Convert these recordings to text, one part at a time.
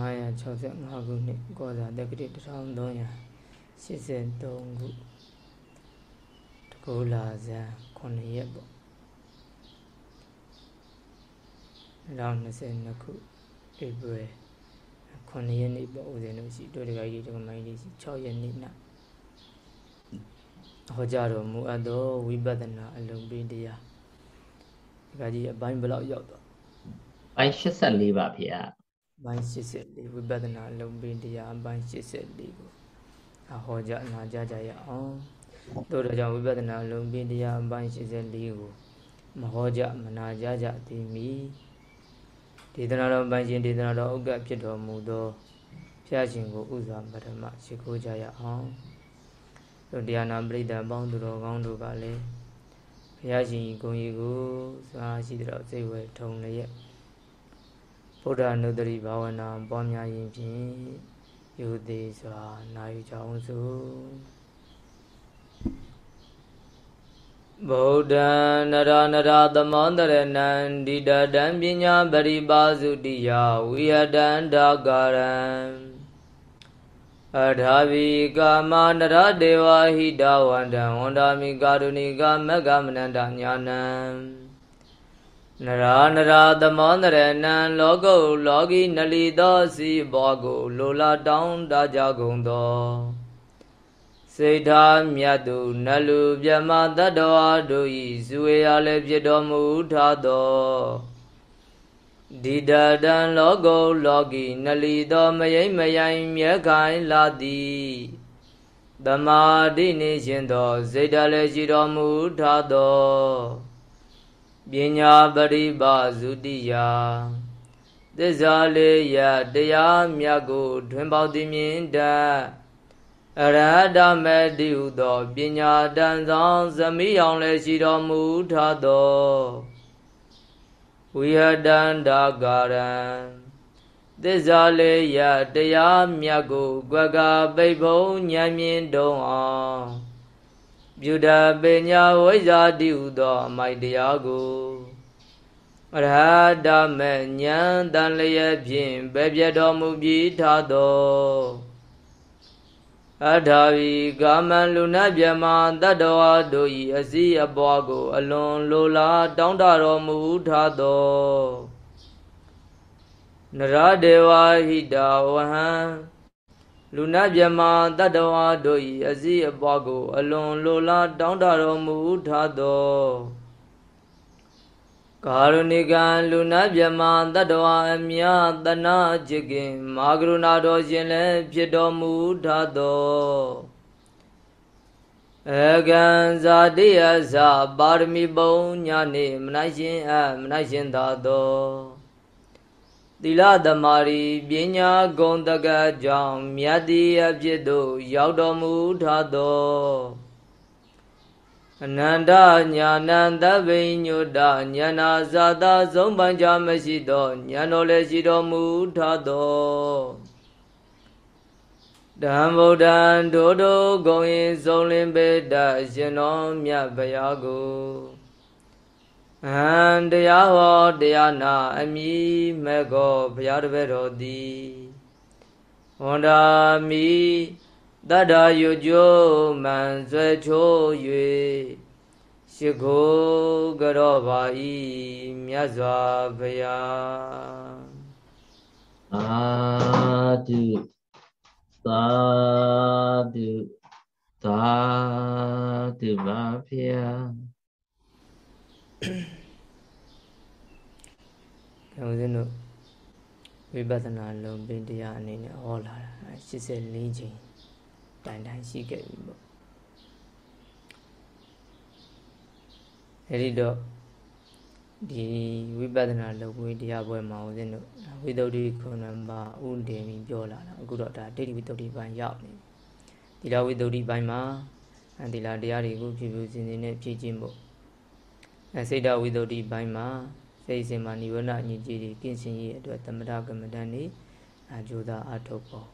565ခုနှစ်ကောဇာတက္ကတိ1383ခုတကူလာဇန်9ရက်ပေါ့2022ခုဧပြီ9ရက်နေ့ပေါ့ဦးဇင်းတို့ရှိတို့တကကြီးတကမိုင်းလေးရှိ6ရက်နေ့နောက်ဟောကြားတော်မူအပ်သောဝိပဿနာအလုံးပင်တရားဒီကကြီးအပိုင်းဘယ်လောက်ရောက်တော့ပိုင်း84ပါဗျာ ပိုင်း84ဝိပဿနာလုံးပင်တရားအပိုင်း84ကိုအဟောကြားအနာကြားကြရအောင်တို့တော့ကြောင့်ဝိပဿနာလုံးပင်တရားအပိုင်း84ကိုမဟောကြားမနာကြားကြသည်မီဒေသနာတော်ပိုင်းရှင်ဒေသနာတော်ဥက္ကဖြစ်တော်မူသောဖျားရှင်ကိုဥစွာပထမရှိခိုးကြရအောင်တို့တရားနာပရိသတ်ပေါင်းသူတော်ကောင်းတို့ကလည်းဘုရားရှင်ဂုဏ်ကြီးကိုစာရှိတော်စိတ်ဝဲထုံလျက် ဗုဒ္ဓနုတ္တိဘာဝနာပွားများရင်ဖြင့်ယုသေးစွာနာယူကြအောင်စို့ဗုဒ္ဓံနရနရသမောတရဏံဒိတတံပညာပရိပါစုတိယဝိယတံဒါကရံအထာဝီကာမနရဒေဝဟိတဝန္တံဝန္တာမိကာရုဏိကမက္ကမနန္တညာနံ နရာနရာသမောနရဏံလောကုလောကီနလီသောစီဘောကိုလိုလာတောင်းတကြကုန်သောစေထာမြတ်သူနလူမြမတတ္တဝါတို့ဤဇွေရလည်းဖြစ်တော်မူထသောဒီတတံလောကုလောကီနလီသောမယိမ့်မယိုင်မြဲခိုင်လာသည်သမာဓိနေရှင်သောစေတလည်းရှိတော်မူထသော ပညာပရိပါဇုတိယသစ္စာလေးရတရားမြတ်ကိုထွင်ပေါသိမြင်တတ်အရဟတမေတိဟုသောပညာတန်ဆောင်ဇမိအောင်လည်းရှိတော်မူထသောဝိဟတန္တာကာရံသစ္စာလေးရတရားမြတ်ကို ကွက်ကပိတ်ဖုံဉာဏ်မြင်တုံအောင် ပြုတပညာဝိဇ္ဇာတိဟုသောအမိုက်တရားကိုအရဟတမေဉာဏ်တန်လျက်ဖြင့်ပဲပြတော်မူပြီးထသောအထာဝီကာမန်လူနာမြမတတ္တဝါတို့၏အစည်းအပွားကို အလွန်လိုလားတောင်းတတော်မူထသောနရဒေဝဟိတဝဟံ လူနာမြမတတ္တဝါတို့၏အစည်းအပွားကို အလွန်လိုလားတောင်းတတော်မူထသောကာရုဏိကံလူနာမြမတတ္တဝါအမြတနာจิตခင် မာကရုဏာတော်ရှင်လည်းဖြစ်တော်မူထသောအကံဇာတိယဇာပါရမီပုံညာနေမနိုင်ရှင်အမနိုင်ရှင်သာသော သီလသမารီပညာဂုံတကကြောင့်မြတ်တိအဖြစ်သို့ရောက်တော်မူထသောအနန္တညာဏံသဗ္ဗိညုတညာနာဇာတာဆုံးပန်ကြမရှိသောညာတော်လည်းရှိတော်မူထသောဓမ္ဗုဒ္ဓံဒိုဒိုဂုံရင်ဆုံးလင်းပေတရှင်တော်မြတ်ဗျာကို အံတရားဟောတရားနာအမိမဲ့ကောဘုရားတပည့်တော်သည်ဝန္ဒာမိတတ္တာယုကျိုးမှန်ဆွဲချိုး၍ရှိခိုးကြောပါဤမြတ်စွာဘုရားအာတုသာတုသာတုပါဗျာ ကဲဦးဇင်းတို့ဝိပဿနာလုံးပင်တရားအနေနဲ့ဟောလာတာ84ချိန်တိုင်တိုင်ရှိခဲ့ပြီပေါ့အဲဒီတော့ဒီဝိပဿနာလုံးဝေးတရားပွဲမှာဦးဇင်းတို့ဝိသုဒ္ဓိခုနမှာဥဒေမီပြောလာတာအခုတော့ဒါဒိဋ္ဌိဝိသုဒ္ဓိပိုင်းရောက်နေပြီဒီလားဝိသုဒ္ဓိပိုင်းမှာဒီလားတရားတွေကိုဖြည်းဖြည်းစင်စင်နဲ့ဖြည့်ခြင်းဖို့ အဲစိတ်တဝိသုဒ္ဓိဘိုင်းမှာစိတ်စဉ်မှာនិဝရဏအညစ်အကြေးတွေကင်းရှင်းရေးအတွက်သမထကမ္မဋ္ဌာန်းနေအကျိုးသာအထုတ်ပေါ်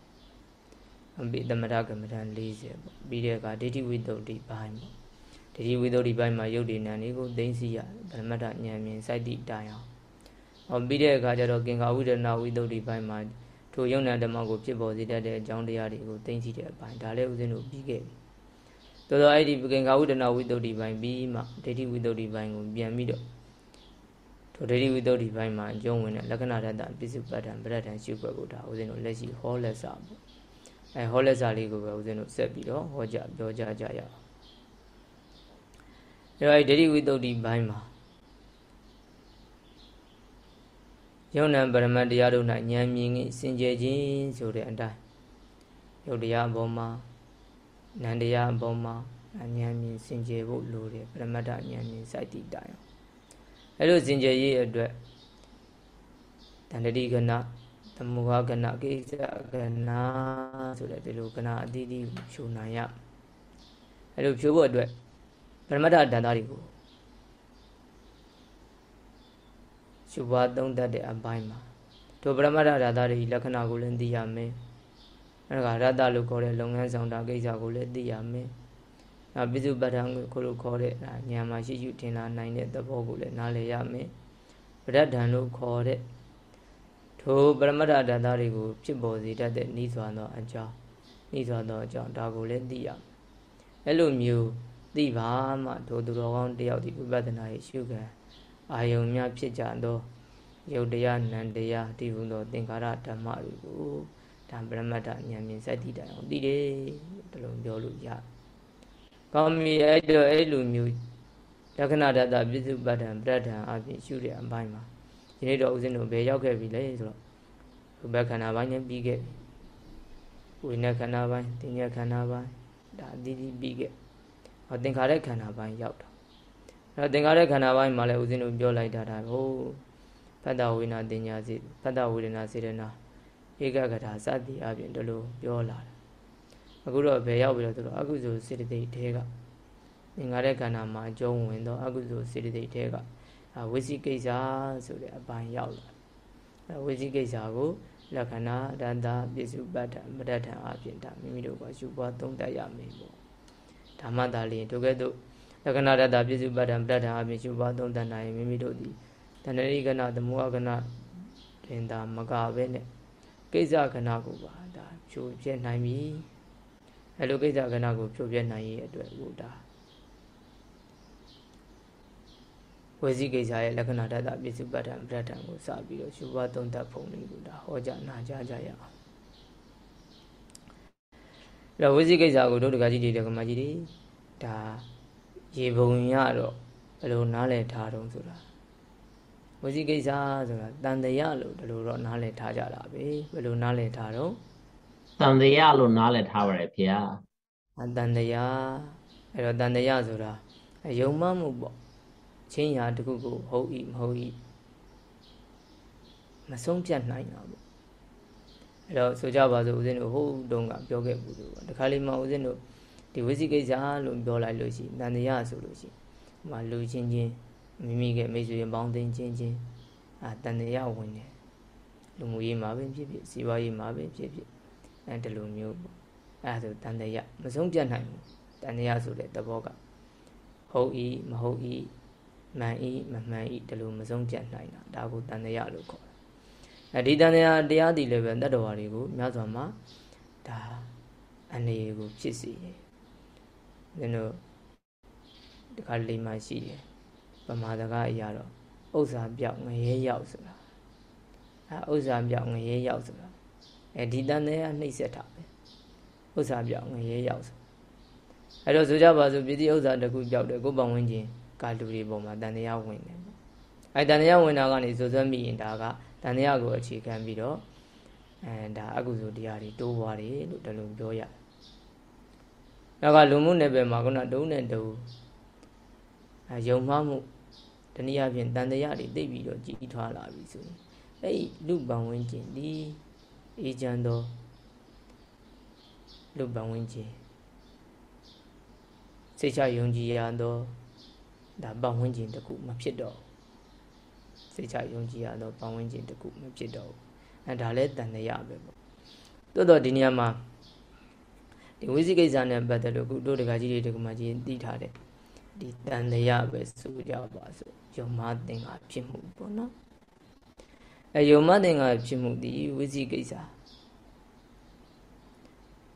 အပိသမထကမ္မဋ္ဌာန်း40ပေါ့ပြီးတဲ့အခါဒိဋ္ဌိဝိသုဒ္ဓိဘိုင်းပေါ့ဒိဋ္ဌိဝိသုဒ္ဓိဘိုင်းမှာယုတ်ဒီနံတွေကိုသိသိရသမထဉာဏ်မြင်စိုက်သည့်တိုင်အောင်ဟောပြီးတဲ့အခါကျတော့ကင်္ခာဝိဒနာဝိသုဒ္ဓိဘိုင်းမှာဒထိုယုံနာဓမ္မကိုဖြစ်ပေါ်စေတတ်တဲ့အကြောင်းတရားတွေကိုသိသိတဲ့အပိုင်းဒါလည်းဦးဇင်းတို့ပြီးခဲ့ပြီ တော်တော်အဲ့ဒီပကင်္ဂဝိဒနာဝိတ္တုဒီပိုင်းပြီးမှဒိဋ္ဌိဝိတ္တုဒီပိုင်းကိုပြန်ပြီးတော့ထိုဒိဋ္ဌိဝိတ္တုဒီပိုင်းမှာအကျုံးဝင်တဲ့လက္ခဏာတတပစ္စုပ္ပတ္တံပရဒ္ဒံရှုွက်ကိုဒါဦးဇင်းတို့လက်ရှိဟောလက်စာပေါ့အဲဟောလက်စာလေးကိုပဲဦးဇင်းတို့ဆက်ပြီးတော့ဟောကြပြောကြကြရအောင်အဲ့တော့အဲ့ဒိဋ္ဌိဝိတ္တုဒီပိုင်းမှာယုံနံပရမတ်တရားတို့၌ဉာဏ်မြင်စင်ကြယ်ခြင်းဆိုတဲ့အတိုင်းယုတ်တရားအပေါ်မှာ နန္တရားအပေါ်မှာဉာဏ်မြင်စင်ကြယ်ဖို့လိုတယ်ပရမတ္ထဉာဏ်မြင်စိုက်တည်တိုင်အောင်အဲလိုစင်ကြယ်ရေးအတွက်တန္တတိကနာသမုဟာကနာကိစ္စကနာဆိုတဲ့ဒီလိုကနာအသီးသီးဖြူနိုင်ရအဲလိုဖြူဖို့အတွက်ပရမတ္ထတန်သားတွေကိုရှုပွားသုံးတတ်တဲ့အပိုင်းမှာတို့ပရမတ္ထဓာတာတွေလက္ခဏာကိုလည်းသိရမယ် အဲဒါကရတ္တလို့ခေါ်တဲ့လုပ်ငန်းဆောင်တာကိစ္စကိုလည်းသိရမယ်နောက်ပိစုပဋ္ဌာန်ကိုခေါ်လို့ခေါ်တဲ့ဉာဏ်မှာရှိရှိထင်လာနိုင်တဲ့သဘောကိုလည်းနားလည်ရမယ်ပဋ္ဌာန်လို့ခေါ်တဲ့ထိုပရမတ္ထဓာတာတွေကိုဖြစ်ပေါ်စေတတ်တဲ့ဤစွာသောအကြောင်းဤစွာသောအကြောင်းဒါကိုလည်းသိရမယ်အဲ့လိုမျိုးသိပါမှထိုသူတော်ကောင်းတယောက်ဒီဝိပဿနာရဲ့ရှုခံအာယုံများဖြစ်ကြသောယုတ်တရားနံတရားတည်ဟုသောသင်္ခါရဓမ္မတွေကို ဒါပရမတ္ထဉာဏ်မြင်စက်တိတိုင်အောင်သိတယ်တလုံးပြောလို့ရကောင်းပြီအဲ့တော့အဲ့လိုမျိုးလက္ခဏာတတပစ္စုပ္ပတ္တံပရဒ္ဒံအပြင်ရှုတဲ့အပိုင်းမှာဒီနေ့တော့ဦးဇင်းတို့ဘယ်ရောက်ခဲ့ပြီလဲဆိုတော့ဘုဘခန္ဓာပိုင်းနဲ့ပြီးခဲ့ပြီဝိညာဉ်ခန္ဓာပိုင်းသင်္ညာခန္ဓာပိုင်းဒါအသီးသီးပြီးခဲ့ဟောသင်္ခါရခန္ဓာပိုင်းရောက်တော့အဲသင်္ခါရခန္ဓာပိုင်းမှာလည်းဦးဇင်းတို့ပြောလိုက်တာဒါဟိုဖတ်တာဝိနာတင်ညာစီဖတ်တာဝေဒနာစေတနာ ဧကဂထာစသည်အပြင်တို့လိုပြောလာတယ်အခုတော့ဘယ်ရောက်ပြီလဲဆိုတော့အကုသိုလ်စေတသိက်တဲကသင်္ခါရခန္ဓာမှာအကျုံးဝင်တော့အကုသိုလ်စေတသိက်တဲကဝိသိကိစ္စဆိုတဲ့အပိုင်းရောက်လာအဲဝိသိကိစ္စကိုလက္ခဏာဒန္တာပြစ္စုပ္ပတ္တမတ္ထံအပြင်ဒါမိမိတို့ကရှုပွားသုံးတတ်ရမယ်ပေါ့ဓမ္မတာလျင်တို့ကဲ့သို့လက္ခဏာတတပြစ္စုပ္ပတ္တမတ္ထံအပြင်ရှုပွားသုံးတတ်နိုင်မိမိတို့သည်တဏှိကနာသမုဟကနာတင်တာမကပဲနဲ့ ကိစ္စကနာကိုပါဒါဖြိုပြနိုင်ပြီအဲလိုကိစ္စကနာကိုဖြိုပြနိုင်ရဲ့အတွက်ဟိုဒါဝေစီကိစ္စရဲ့လက္ခဏာတတပြစ္စုပ္ပတ္တပဋ္ဌာန်ကိုစပြီးတော့ရှုပွားသုံးသပ်ပုံလေးကိုဒါဟောကြားနာကြားကြရအောင်အဲ့တော့ဝေစီကိစ္စကိုတို့တကကြီးတွေတကမကြီးတွေဒါရေပုံရတော့ဘယ်လိုနားလည်ထားတုံးဆိုတာ ဝစီကိစ္စဆိုတာတန်တရလို့ဒီလိုတော့နားလည်ထားကြတာပဲဘယ်လိုနားလည်ထားတော့တန်တရားလို့နားလည်ထားပါတယ်ဗျာအတန်တရားအဲ့တော့တန်တရားဆိုတာယုံမှမှုပေါ့ချင်းရာတခုကိုဟုတ်ဤမဟုတ်ဤမဆုံးဖြတ်နိုင်တာပေါ့အဲ့တော့ဆိုကြပါစို့ဦးဇင်းတို့ဟိုတုန်းကပြောခဲ့ဘူးလို့တခါလေးမှဦးဇင်းတို့ဒီဝိသိကိစ္စလို့ပြောလိုက်လို့ရှိရင်တန်တရားဆိုလို့ရှိရင်ဟိုမှာလူချင်းချင်း မိမိကမိတ်ဆွေပေါင်းသိင်းချင်းချင်းအာတန်တရားဝင်တယ်လူမှုရေးမှာပဲဖြစ်ဖြစ်စီးပွားရေးမှာပဲဖြစ်ဖြစ်အဲဒီလိုမျိုးပေါ့အဲဒါဆိုတန်တရားမဆုံးပြတ်နိုင်ဘူးတန်တရားဆိုတဲ့သဘောကဟုတ်ဤမဟုတ်ဤမှန်ဤမမှန်ဤဒီလိုမဆုံးပြတ်နိုင်တာဒါကိုတန်တရားလို့ခေါ်တယ်အဲဒီတန်တရားတရားတည်လည်းပဲတတ္တဝါတွေကိုများစွာမှာဒါအနေကိုဖြစ်စေတယ်။ကျွန်တော်ဒီခါလေးမှရှိတယ် ပမာဒကအရာတော့ဥစ္စာပြောက်ငရဲရောက်ဆိုတာအဲဥစ္စာပြောက်ငရဲရောက်ဆိုတာအဲဒီတန်တဲ့ကနှိမ့်ဆက်တာပဲဥစ္စာပြောက်ငရဲရောက်ဆိုအဲတော့ဆိုကြပါစို့ပြည်တိဥစ္စာတစ်ခုပြောက်တယ်ကိုယ်ပဝန်းကျင်ကလူတွေပေါ်မှာတန်တရားဝင်တယ်အဲတန်တရားဝင်တာကနေဇွတ်ဇွတ်မိရင်ဒါကတန်တရားကိုအခြေခံပြီးတော့အဲဒါအကုသိုလ်တရားတွေတိုးသွားတယ်လို့တလုံးပြောရတယ်။နောက်ကလူမှုနယ်ပယ်မှာခုနတုံးနဲ့တူအဲယုံမှမှု တနည်းအားဖြင့်တန်တရားတွေသိပြီးတော့ကြီးထွားလာပြီဆိုရင်အဲ့ဒီလူပံဝင်းကျင်ဒီအေးချမ်းသောလူပံဝင်းကျင်စိတ်ချယုံကြည်ရသောဒါပံဝင်းကျင်တခုမဖြစ်တော့စိတ်ချယုံကြည်ရသောပံဝင်းကျင်တခုမဖြစ်တော့အဲဒါလည်းတန်တရားပဲပေါ့တိုးတော့ဒီနေရာမှာဒီဝိသိကိစ္စနဲ့ပတ်သက်လို့ခုတို့တကကြီးတွေတကမကြီးသိထားတဲ့ဒီတန်တရားပဲဆိုကြပါစို့ ယုံမသင်္ကာဖြစ်မှုပေါ့နော်အယုံမသင်္ကာဖြစ်မှုဒီဝိသိကိစ္စ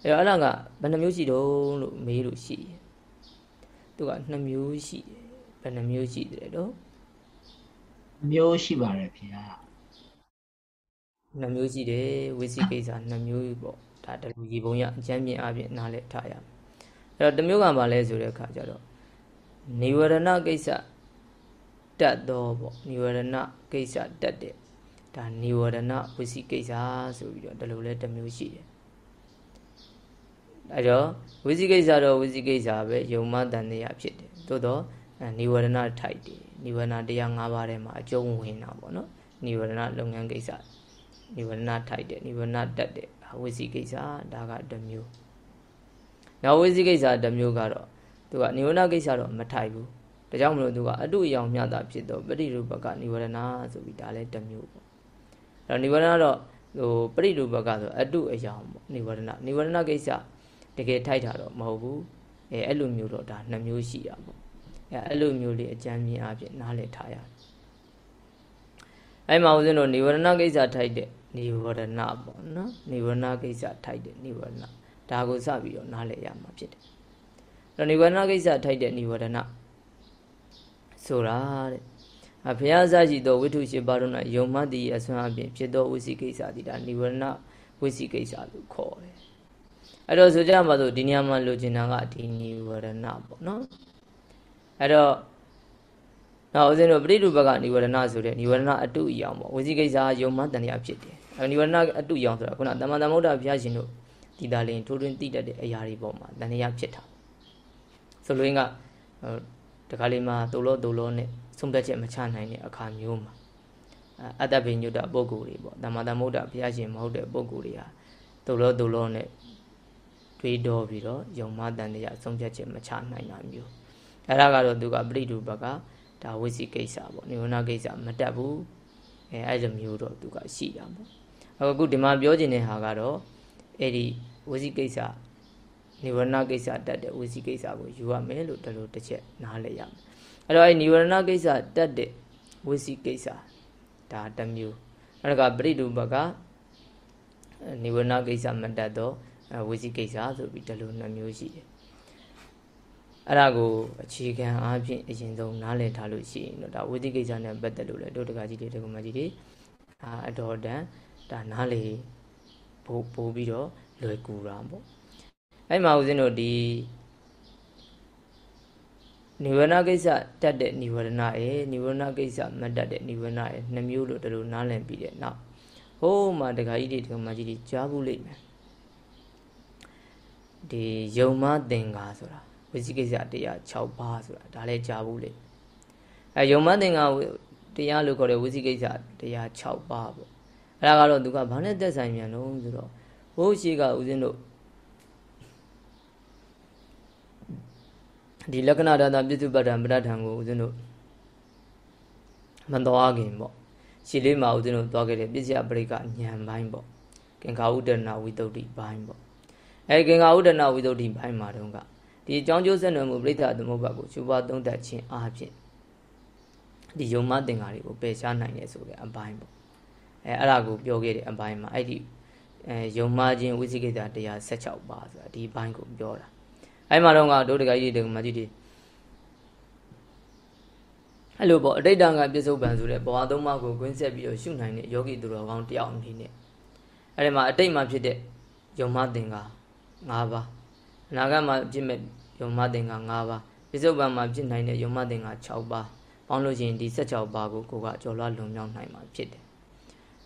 အဲ့တော့အဲ့ဒါကဘယ်နှမျိုးရှိတုံးလို့မေးလို့ရှိတယ်သူက2မျိုးရှိတယ်ဘယ်နှမျိုးရှိတယ်တော့မျိုးရှိပါတယ်ဖေဟာ2မျိုးရှိတယ်ဝိသိကိစ္စ2မျိုးပေါ့ဒါတလူကြီးပုံရအကျမ်းမြင်အပြင်နားလဲထားရမယ်အဲ့တော့တစ်မျိုးကဘာလဲဆိုတဲ့အခါကျတော့နိဝရဏကိစ္စ တတ်တော့ပေါ့နိဝရဏကိစ္စတတ်တဲ့ဒါနိဝရဏဝိသိကိစ္စဆိုပြီးတော့ဒီလိုလဲတစ်မျိုးရှိတယ်အဲတော့ဝိသိကိစ္စတော့ဝိသိကိစ္စပဲယုံမတန်တရားဖြစ်တယ်သို့တော့နိဝရဏထိုက်တယ်နိဝရဏတရား၅ပါးထဲမှာအကျုံးဝင်တာပေါ့နော်နိဝရဏလုပ်ငန်းကိစ္စနိဝရဏထိုက်တယ်နိဝရဏတက်တယ်ဝိသိကိစ္စဒါကတစ်မျိုးနောက်ဝိသိကိစ္စတစ်မျိုးကတော့သူကနိဝရဏကိစ္စတော့မထိုက်ဘူး ဒါကြောင့်မလို့သူကအတုအယောင်မြတ်တာဖြစ်တော့ပရိရူပကနိဝရဏဆိုပြီးဒါလည်းတစ်မျိုးပေါ့အဲ့တော့နိဝရဏတော့ဟိုပရိရူပကဆိုအတုအယောင်ပေါ့နိဝရဏနိဝရဏကိစ္စတကယ်ထိုက်တာတော့မဟုတ်ဘူးအဲအဲ့လိုမျိုးတော့ဒါနှစ်မျိုးရှိရပေါ့အဲအဲ့လိုမျိုးလေးအကြမ်းမြင်အဖြစ်နားလည်ထားရတယ်အဲ့မှာဦးဇင်းတို့နိဝရဏကိစ္စထိုက်တဲ့နိဝရဏပေါ့နော်နိဝရဏကိစ္စထိုက်တဲ့နိဝရဏဒါကိုစပြီးတော့နားလည်ရမှာဖြစ်တယ်အဲ့တော့နိဝရဏကိစ္စထိုက်တဲ့နိဝရဏ ဆိုတာတဲ့အဘုရားစရှိသောဝိထုရှိပါတော့၌ယုံမှတ်သည့်အစွမ်းအပြင်ဖြစ်သောဝိသိကိစ္စတိဒါနိဝရဏဝိသိကိစ္စလို့ခေါ်တယ်အဲ့တော့ဆိုကြမှာဆိုဒီနေရာမှာလိုချင်တာကဒီနိဝရဏပေါ့နော်အဲ့တော့နောက်ဦးဇင်းတို့ပရိဒုဘကနိဝရဏဆိုတဲ့နိဝရဏအတုအယောင်ပေါ့ဝိသိကိစ္စယုံမှတန်တရားဖြစ်တယ်အဲနိဝရဏအတုအယောင်ဆိုတာခုနတမန်တမုဒ္ဒဘုရားရှင်တို့ဒီသားလင်ထိုးထွင်းသိတတ်တဲ့အရာတွေပေါ်မှာတန်တရားဖြစ်တာဆိုလိုရင်းက တခါလေးမှာဒုလောဒုလောနဲ့ဆုံးဖြတ်ချက်မချနိုင်တဲ့အခါမျိုးမှာအတ္တပိညုတပုဂ္ဂိုလ်တွေပေါ့တမန်တမုဒ္ဒဘုရားရှင်မဟုတ်တဲ့ပုဂ္ဂိုလ်တွေဟာဒုလောဒုလောနဲ့တွေးတော်ပြီးတော့ယုံမှတန်တရားဆုံးဖြတ်ချက်မချနိုင်တာမျိုးအဲ့ဒါကတော့သူကပရိဒုဘကဒါဝိစီကိစ္စပေါ့နိဝရဏကိစ္စမတက်ဘူးအဲအဲ့လိုမျိုးတော့သူကရှိတာပေါ့အခုဒီမှာပြောချင်တဲ့ဟာကတော့အဲ့ဒီဝိစီကိစ္စ နိဝရဏကိစ္စတက်တဲ့ဝိစီကိစ္စကိုယူရမယ်လို့ဒီလိုတစ်ချက်နားလည်ရမယ်အဲ့တော့အဲ့နိဝရဏကိစ္စတက်တဲ့ဝိစီကိစ္စဒါတစ်မျိုးအဲ့ဒါကပရိဒုဘကနိဝရဏကိစ္စမတက်တော့ဝိစီကိစ္စဆိုပြီးဒီလိုနှမျိုးရှိတယ်အဲ့ဒါကိုအခြေခံအားဖြင့်အရင်ဆုံးနားလည်ထားလို့ရှိရင်တော့ဒါဝိသိကိစ္စနဲ့ပတ်သက်လို့လေတို့တကကြီးတွေတကမကြီးတွေအာအတော်တန်ဒါနားလည်ပို့ပို့ပြီးတော့လွယ်ကူတာပေါ့ အဲ့မှာဦးဇင်းတို့ဒီနိဝရဏကိစ္စတတ်တဲ့နိဝရဏရဲ့နိဝရဏကိစ္စမတတ်တဲ့နိဝရဏရဲ့နှစ်မျိုးလို့တို့နားလည်ပြီးတဲ့နောက်ဟိုးမှာတကကြီးတွေတကမကြီးတွေကြားဘူးလိမ့်မယ်ဒီယုံမသင်္ကာဆိုတာဝိသိကိစ္စတရား6ပါးဆိုတာဒါလည်းကြားဘူးလေအဲယုံမသင်္ကာတရားလို့ခေါ်တဲ့ဝိသိကိစ္စတရား6ပါးပေါ့အဲဒါကတော့သူကဘာနဲ့သက်ဆိုင်မြန်လို့ဆိုတော့ဘိုးရှိကဦးဇင်းတို့ ဒီလက္ခဏာဒါတာပြစ္စုပ္ပတ္တံပဋ္ဌာန်ကိုဦးဇင်းတို့မတော်ခင်ပေါ့ရှင်းလေးမှာဦးဇင်းတို့သွားခဲ့တဲ့ပစ္စယပရိကညံပိုင်းပေါ့ကင်္ကာဥဒ္ဒနာဝိတုဒ္ဓိပိုင်းပေါ့အဲကင်္ကာဥဒ္ဒနာဝိတုဒ္ဓိပိုင်းမှာတော့ကဒီအကြောင်းကျိုးဆက်နွယ်မှုပြိဋ္ဌာသမုပ္ပါကိုရှုပါသုံးသပ်ခြင်းအားဖြင့်ဒီယုံမသင်္ကာတွေကိုပယ်ရှားနိုင်တယ်ဆိုတဲ့အပိုင်းပေါ့အဲအဲ့ဒါကိုပြောခဲ့တဲ့အပိုင်းမှာအဲ့ဒီအဲယုံမခြင်းဝိသိကိတ္တတရား16ပါးဆိုတာဒီဘိုင်းကိုပြောတာ အဲ့မှာတော့ကဒုဒကကြီးတွေမကြီးတွေအဲ့လိုပေါ့အတိတ်တန်ကပြစ္ဆုတ်ပံဆိုတဲ့ဘဝသုံးပါးကိုကွင်းဆက်ပြီးတော့ရှုနိုင်တဲ့ယောဂီသူတော်ကောင်းတယောက်အနေနဲ့အဲ့ဒီမှာအတိတ်မှာဖြစ်တဲ့ယုံမသင်္ကာ၅ပါးအနာဂတ်မှာဖြစ်မဲ့ယုံမသင်္ကာ၅ပါးပြစ္ဆုတ်ပံမှာဖြစ်နိုင်တဲ့ယုံမသင်္ကာ6ပါးပေါင်းလို့ရှိရင်ဒီ16ပါးကိုကိုကကြော်လွှားလွန်မြောက်နိုင်မှာဖြစ်တယ်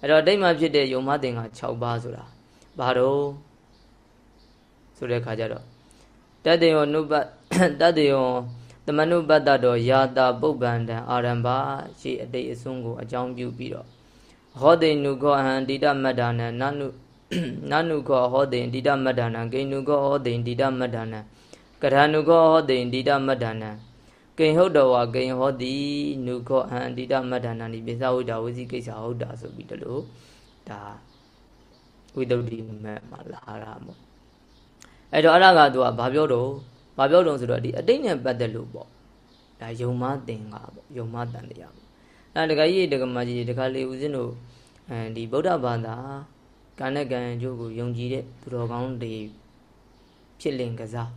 အဲ့တော့အတိတ်မှာဖြစ်တဲ့ယုံမသင်္ကာ6ပါးဆိုတာဘာတော့ဆိုတဲ့ခါကျတော့ တတ္တယောနုပတတ္တယောသမနုပတ္တတော်ယာတာပုပ္ပန္တံအာရမ္ဘာရှိအတိတ်အစွန်းကိုအကြောင်းပြုပြီးတော့ဟောတိနုခောဟံတိတမတ္တာနံနနုနနုခောဟောတိတိတမတ္တာနံကိနုခောဟောတိတိတမတ္တာနံကထာနုခောဟောတိတိတမတ္တာနံကိဟုတ်တော်ဝါကိဟောတိနုခောဟံတိတမတ္တာနံဒီပိသဝိတာဝစီကိစ္စဟုတ်တာဆိုပြီးတလို့ဒါဝိတ္တုတိမတ်မှာလာတာမို့ အဲ့တော့အဲ့ဒါကသူကဘာပြောတော့ဘာပြောတော့ဆိုတော့ဒီအတိတ်နဲ့ပတ်သက်လို့ပေါ့ဒါယုံမသင်္ကာပေါ့ယုံမတန်တရားပေါ့အဲ့တခါကြီးတခါမကြီးတခါလေးဦးဇင်းတို့အဲဒီဗုဒ္ဓဘာသာကံနဲ့ကံအကျိုးကိုယုံကြည်တဲ့သူတော်ကောင်းတွေဖြစ်လင်ကစား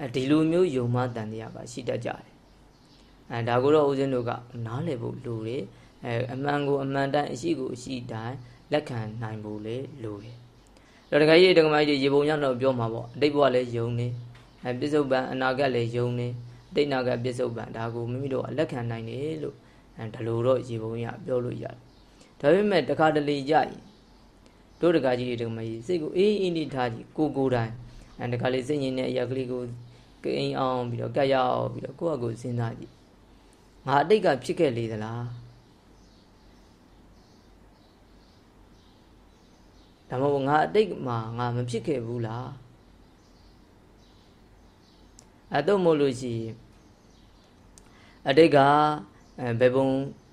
အဲဒီလိုမျိုးယုံမှတန်တရားကရှိတတ်ကြတယ်အဲဒါကိုတော့ဦးဇင်းတို့ကနားလည်ဖို့လိုတယ်အဲအမှန်ကိုအမှန်တိုင်းအရှိကိုအရှိတိုင်းလက်ခံနိုင်ဖို့လေလိုတယ် တော့တခါကြီးတခါမကြီးရေပုံရတော့ပြောမှာပေါ့အတိတ်ဘဝလည်းယုံနေအဲပစ္စုပန်အနာဂတ်လည်းယုံနေအတိတ်နာဂတ်ပစ္စုပန်ဒါကိုမိမိတို့ကလက်ခံနိုင်တယ်လို့အဲဒါလိုတော့ရေပုံရပြောလို့ရတယ်ဒါပေမဲ့တခါတလေကြရင်တို့တခါကြီးတွေတခါမကြီးစိတ်ကိုအေးအေးနေထားကြည့်ကိုကိုတိုင်းအဲတခါလေးစိတ်ငြိမ်တဲ့အရာကလေးကိုကိန်းအောင်ပြီးတော့ကတ်ရအောင်ပြီးတော့ကိုယ့်အကိုစဉ်းစားကြည့်ငါအတိတ်ကဖြစ်ခဲ့လေသလား ဒါမှမဟုတ်ငါအတိတ်မှာငါမဖြစ်ခဲ့ဘူးလားအဲ့တော့မို့လို့ရှိရင်အတိတ်ကဘယ်ပုံ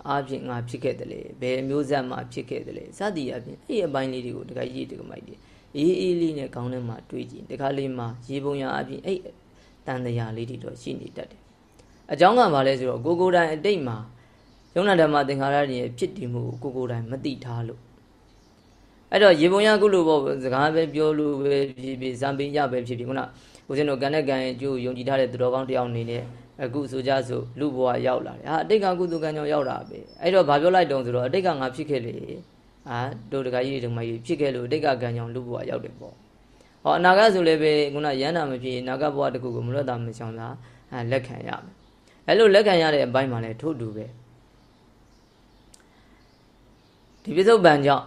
အားဖြင့်ငါဖြစ်ခဲ့တယ်လေဘယ်အမျိုးဆက်မှာဖြစ်ခဲ့တယ်လေစသည်အပြင်အဲ့အပိုင်းလေးတွေကိုတခါကြီးတခါမိုက်တယ်အေးအေးလေးနဲ့ခေါင်းထဲမှာတွေးကြည့်တခါလေးမှာရေပုံရအပြင်အဲ့တန်တရားလေးတွေတော့ရှိနေတတ်တယ်အကြောင်းကဘာလဲဆိုတော့ကိုကိုတိုင်အတိတ်မှာယုံနာဓမ္မသင်္ခါရတွေဖြစ်တည်မှုကိုကိုကိုတိုင်မသိထားလို့ အဲ့တော့ရေပုံရကုလို့ပေါ့စကားပဲပြောလို့ပဲဖြစ်ဖြစ်ဇံပင်ရပဲဖြစ်ဖြစ်ခုနဦးဇင်းတို့ကံနဲ့ကံရဲ့ကျိုးယုံကြည်ထားတဲ့သူတော်ကောင်းတယောက်အနေနဲ့အခုဆိုကြဆိုလူဘဝရောက်လာတယ်ဟာအတိတ်ကကုသကံကြောင့်ရောက်တာပဲအဲ့တော့ဘာပြောလိုက်တုံးဆိုတော့အတိတ်ကငါဖြစ်ခဲ့လေဟာတို့တခါကြီးဒီမကြီးဖြစ်ခဲ့လို့အတိတ်ကကံကြောင့်လူဘဝရောက်တယ်ပေါ့ဟောအနာဂတ်ဆိုလည်းပဲခုနရဟန္တာမဖြစ်အနာဂတ်ဘဝတခုကိုမလွတ်တာမချောင်တာဟာလက်ခံရမယ်အဲ့လိုလက်ခံရတဲ့အပိုင်းမှာလည်းထို့တူပဲဒီပြစ္ဆုတ်ပံကြောင့်